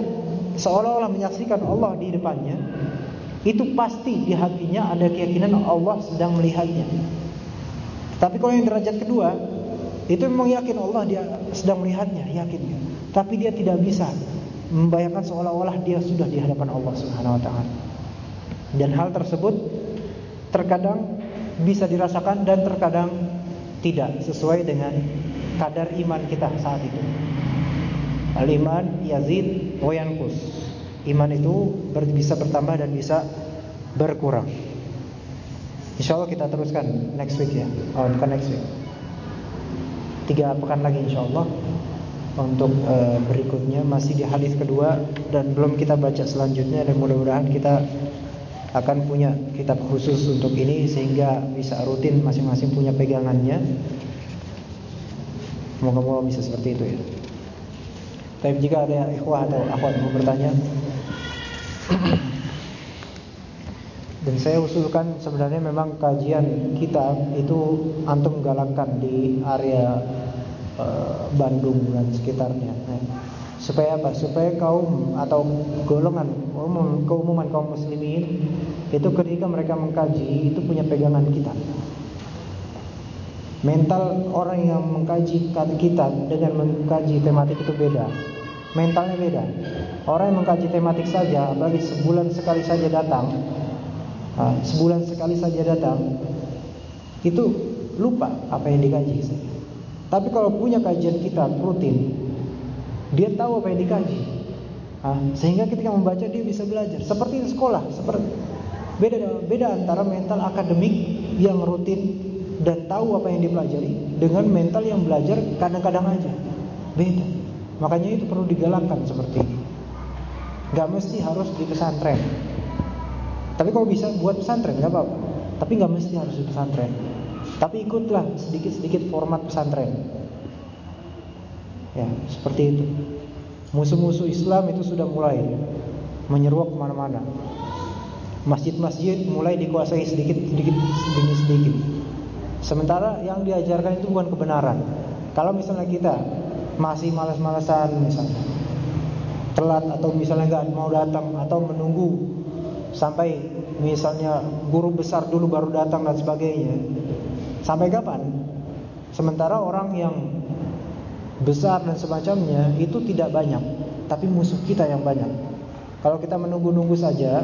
[SPEAKER 1] seolah-olah menyaksikan Allah di depannya, itu pasti di hatinya ada keyakinan Allah sedang melihatnya. Tapi kalau yang derajat kedua, itu memang yakin Allah dia sedang melihatnya, yakinnya. Tapi dia tidak bisa membayangkan seolah-olah dia sudah di hadapan Allah Subhanahu wa taala. Dan hal tersebut terkadang bisa dirasakan dan terkadang tidak sesuai dengan kadar iman kita saat itu. Al-iman yazid wa. Iman itu bisa bertambah dan bisa berkurang. Insya Allah kita teruskan next week ya. Oh, bukan next week. Tiga pekan lagi insya Allah untuk uh, berikutnya masih di hadis kedua dan belum kita baca selanjutnya dan mudah-mudahan kita akan punya kitab khusus untuk ini sehingga bisa rutin masing-masing punya pegangannya. Semoga-moga bisa seperti itu ya. Tapi jika ada ikhwah atau akhwat mau bertanya, dan saya usulkan sebenarnya memang kajian kita itu antum galakkan di area uh, Bandung dan sekitarnya. Nah, supaya apa? Supaya kaum atau golongan umum, keumuman kaum muslimin itu ketika mereka mengkaji itu punya pegangan kita. Mental orang yang mengkaji kita dengan mengkaji tematik itu beda. Mentalnya beda. Orang yang mengkaji tematik saja, apalagi sebulan sekali saja datang, nah, sebulan sekali saja datang, itu lupa apa yang dikaji. Tapi kalau punya kajian kita rutin, dia tahu apa yang dikaji. Nah, sehingga ketika membaca dia bisa belajar. Seperti di sekolah, seperti beda beda antara mental akademik yang rutin dan tahu apa yang dipelajari dengan mental yang belajar kadang-kadang aja. Beda. Makanya itu perlu digalakkan seperti ini. Gak mesti harus di pesantren. Tapi kalau bisa buat pesantren gak apa-apa. Tapi gak mesti harus di pesantren. Tapi ikutlah sedikit-sedikit format pesantren. Ya, seperti itu. Musuh-musuh Islam itu sudah mulai menyeruak ke mana-mana. Masjid-masjid mulai dikuasai sedikit-sedikit sedikit-sedikit. Sementara yang diajarkan itu bukan kebenaran. Kalau misalnya kita masih malas-malasan misalnya. Telat atau misalnya nggak mau datang atau menunggu sampai misalnya guru besar dulu baru datang dan sebagainya. Sampai kapan? Sementara orang yang besar dan semacamnya itu tidak banyak tapi musuh kita yang banyak. Kalau kita menunggu-nunggu saja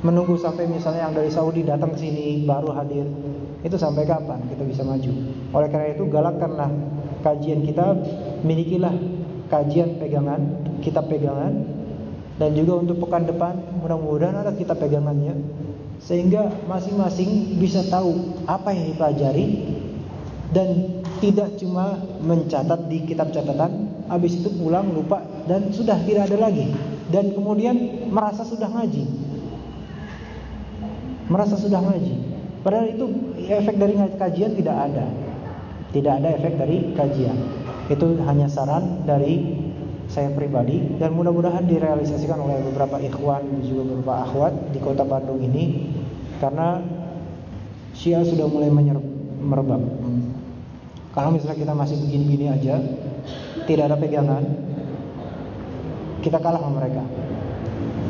[SPEAKER 1] menunggu sampai misalnya yang dari Saudi datang ke sini baru hadir itu sampai kapan kita bisa maju? Oleh karena itu galakkanlah kajian kita milikilah kajian pegangan, kitab pegangan. Dan juga untuk pekan depan mudah-mudahan ada kitab pegangannya. Sehingga masing-masing bisa tahu apa yang dipelajari. Dan tidak cuma mencatat di kitab catatan habis itu pulang lupa dan sudah tidak ada lagi. Dan kemudian merasa sudah ngaji. Merasa sudah ngaji. Padahal itu efek dari kajian tidak ada tidak ada efek dari kajian. Itu hanya saran dari saya pribadi dan mudah-mudahan direalisasikan oleh beberapa ikhwan juga beberapa akhwat di kota Bandung ini karena Syiah sudah mulai merebak. Kalau misalnya kita masih begini-begini aja, tidak ada pegangan, kita kalah sama mereka.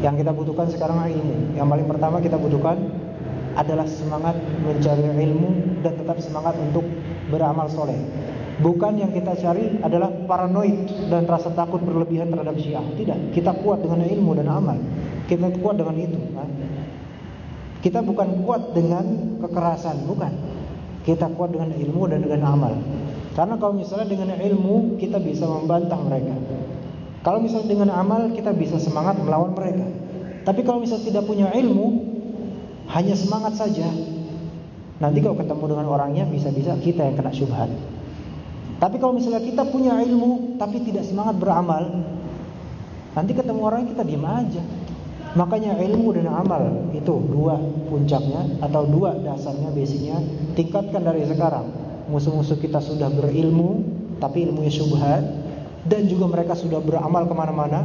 [SPEAKER 1] Yang kita butuhkan sekarang ilmu. Yang paling pertama kita butuhkan adalah semangat mencari ilmu dan tetap semangat untuk beramal soleh. Bukan yang kita cari adalah paranoid dan rasa takut berlebihan terhadap syiah. Tidak, kita kuat dengan ilmu dan amal. Kita kuat dengan itu. Kan? Kita bukan kuat dengan kekerasan, bukan. Kita kuat dengan ilmu dan dengan amal. Karena kalau misalnya dengan ilmu kita bisa membantah mereka. Kalau misalnya dengan amal kita bisa semangat melawan mereka. Tapi kalau misalnya tidak punya ilmu, hanya semangat saja, Nanti kalau ketemu dengan orangnya bisa-bisa kita yang kena syubhat. Tapi kalau misalnya kita punya ilmu tapi tidak semangat beramal, nanti ketemu orang kita diam aja. Makanya ilmu dan amal itu dua puncaknya atau dua dasarnya basicnya tingkatkan dari sekarang. Musuh-musuh kita sudah berilmu tapi ilmunya syubhat dan juga mereka sudah beramal ke mana-mana.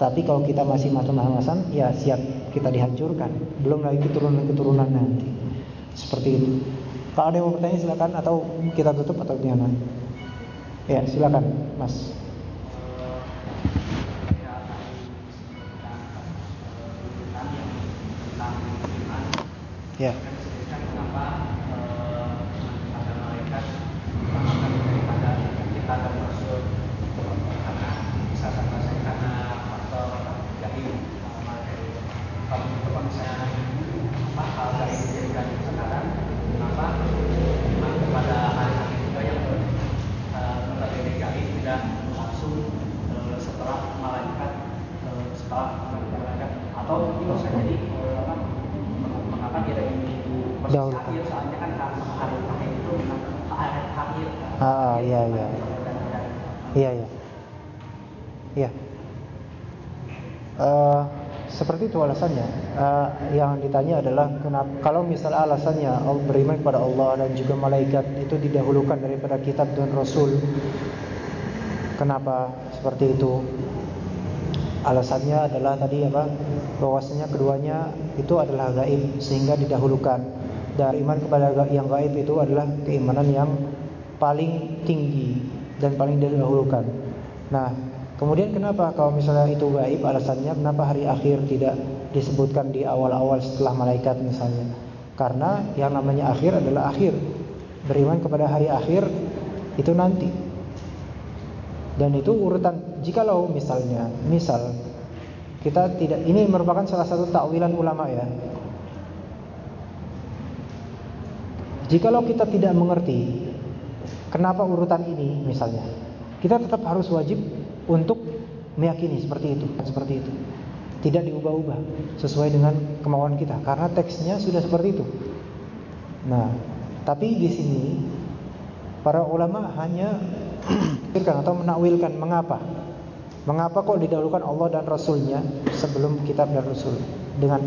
[SPEAKER 1] Tapi kalau kita masih macam-macam, ya siap kita dihancurkan. Belum lagi keturunan-keturunan nanti. Seperti itu. Kalau ada yang mau bertanya silakan atau kita tutup atau gimana? Ya silakan, Mas. Ya. Kenapa ada malaikat daripada kita dan Rasul karena misalkan saya karena faktor gaib kalau itu kalau misalnya apa hal gaib dijadikan sekarang kenapa iman kepada hari-hari juga yang notabene gaib tidak langsung setelah malaikat setelah malaikat atau itu bisa jadi apa mengapa tidak dahulu. Soalnya kan hari akhir itu memang hari akhir. Ah iya iya. Iya iya. Iya. Uh, seperti itu alasannya. Uh, yang ditanya adalah kenapa kalau misalnya alasannya beriman kepada Allah dan juga malaikat itu didahulukan daripada kitab dan rasul. Kenapa seperti itu? Alasannya adalah tadi apa? Bahwasanya keduanya itu adalah gaib sehingga didahulukan dan iman kepada yang gaib itu adalah keimanan yang paling tinggi dan paling didahulukan. Nah, kemudian kenapa kalau misalnya itu gaib alasannya kenapa hari akhir tidak disebutkan di awal-awal setelah malaikat misalnya? Karena yang namanya akhir adalah akhir. Beriman kepada hari akhir itu nanti. Dan itu urutan jikalau misalnya, misal kita tidak ini merupakan salah satu takwilan ulama ya. Jikalau kita tidak mengerti kenapa urutan ini misalnya, kita tetap harus wajib untuk meyakini seperti itu, seperti itu. Tidak diubah-ubah sesuai dengan kemauan kita karena teksnya sudah seperti itu. Nah, tapi di sini para ulama hanya atau menakwilkan mengapa? Mengapa kok didahulukan Allah dan Rasulnya sebelum kitab dan Rasul dengan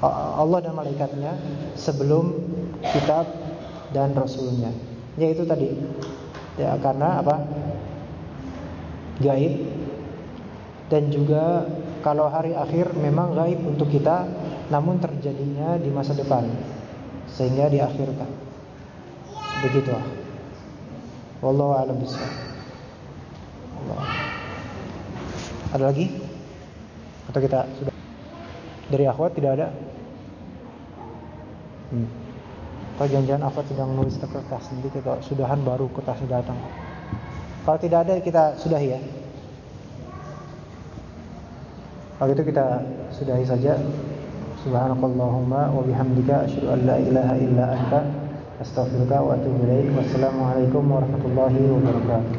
[SPEAKER 1] Allah dan malaikatnya sebelum kitab dan rasulnya. Yaitu tadi ya karena apa? Gaib dan juga kalau hari akhir memang gaib untuk kita namun terjadinya di masa depan sehingga diakhirkan. Begitu. Wallahu a'lam bishawab. Ada lagi? Atau kita sudah dari akhwat tidak ada? Hmm. Atau jangan-jangan apa sedang nulis ke kertas nanti kita sudahan baru kertasnya datang. Kalau tidak ada kita sudahi ya. Kalau itu kita sudahi saja. Subhanakallahumma wa bihamdika asyhadu an la ilaha illa anta astaghfiruka wa atubu ilaik. Wassalamualaikum warahmatullahi wabarakatuh.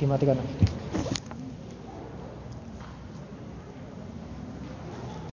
[SPEAKER 1] Dimatikan.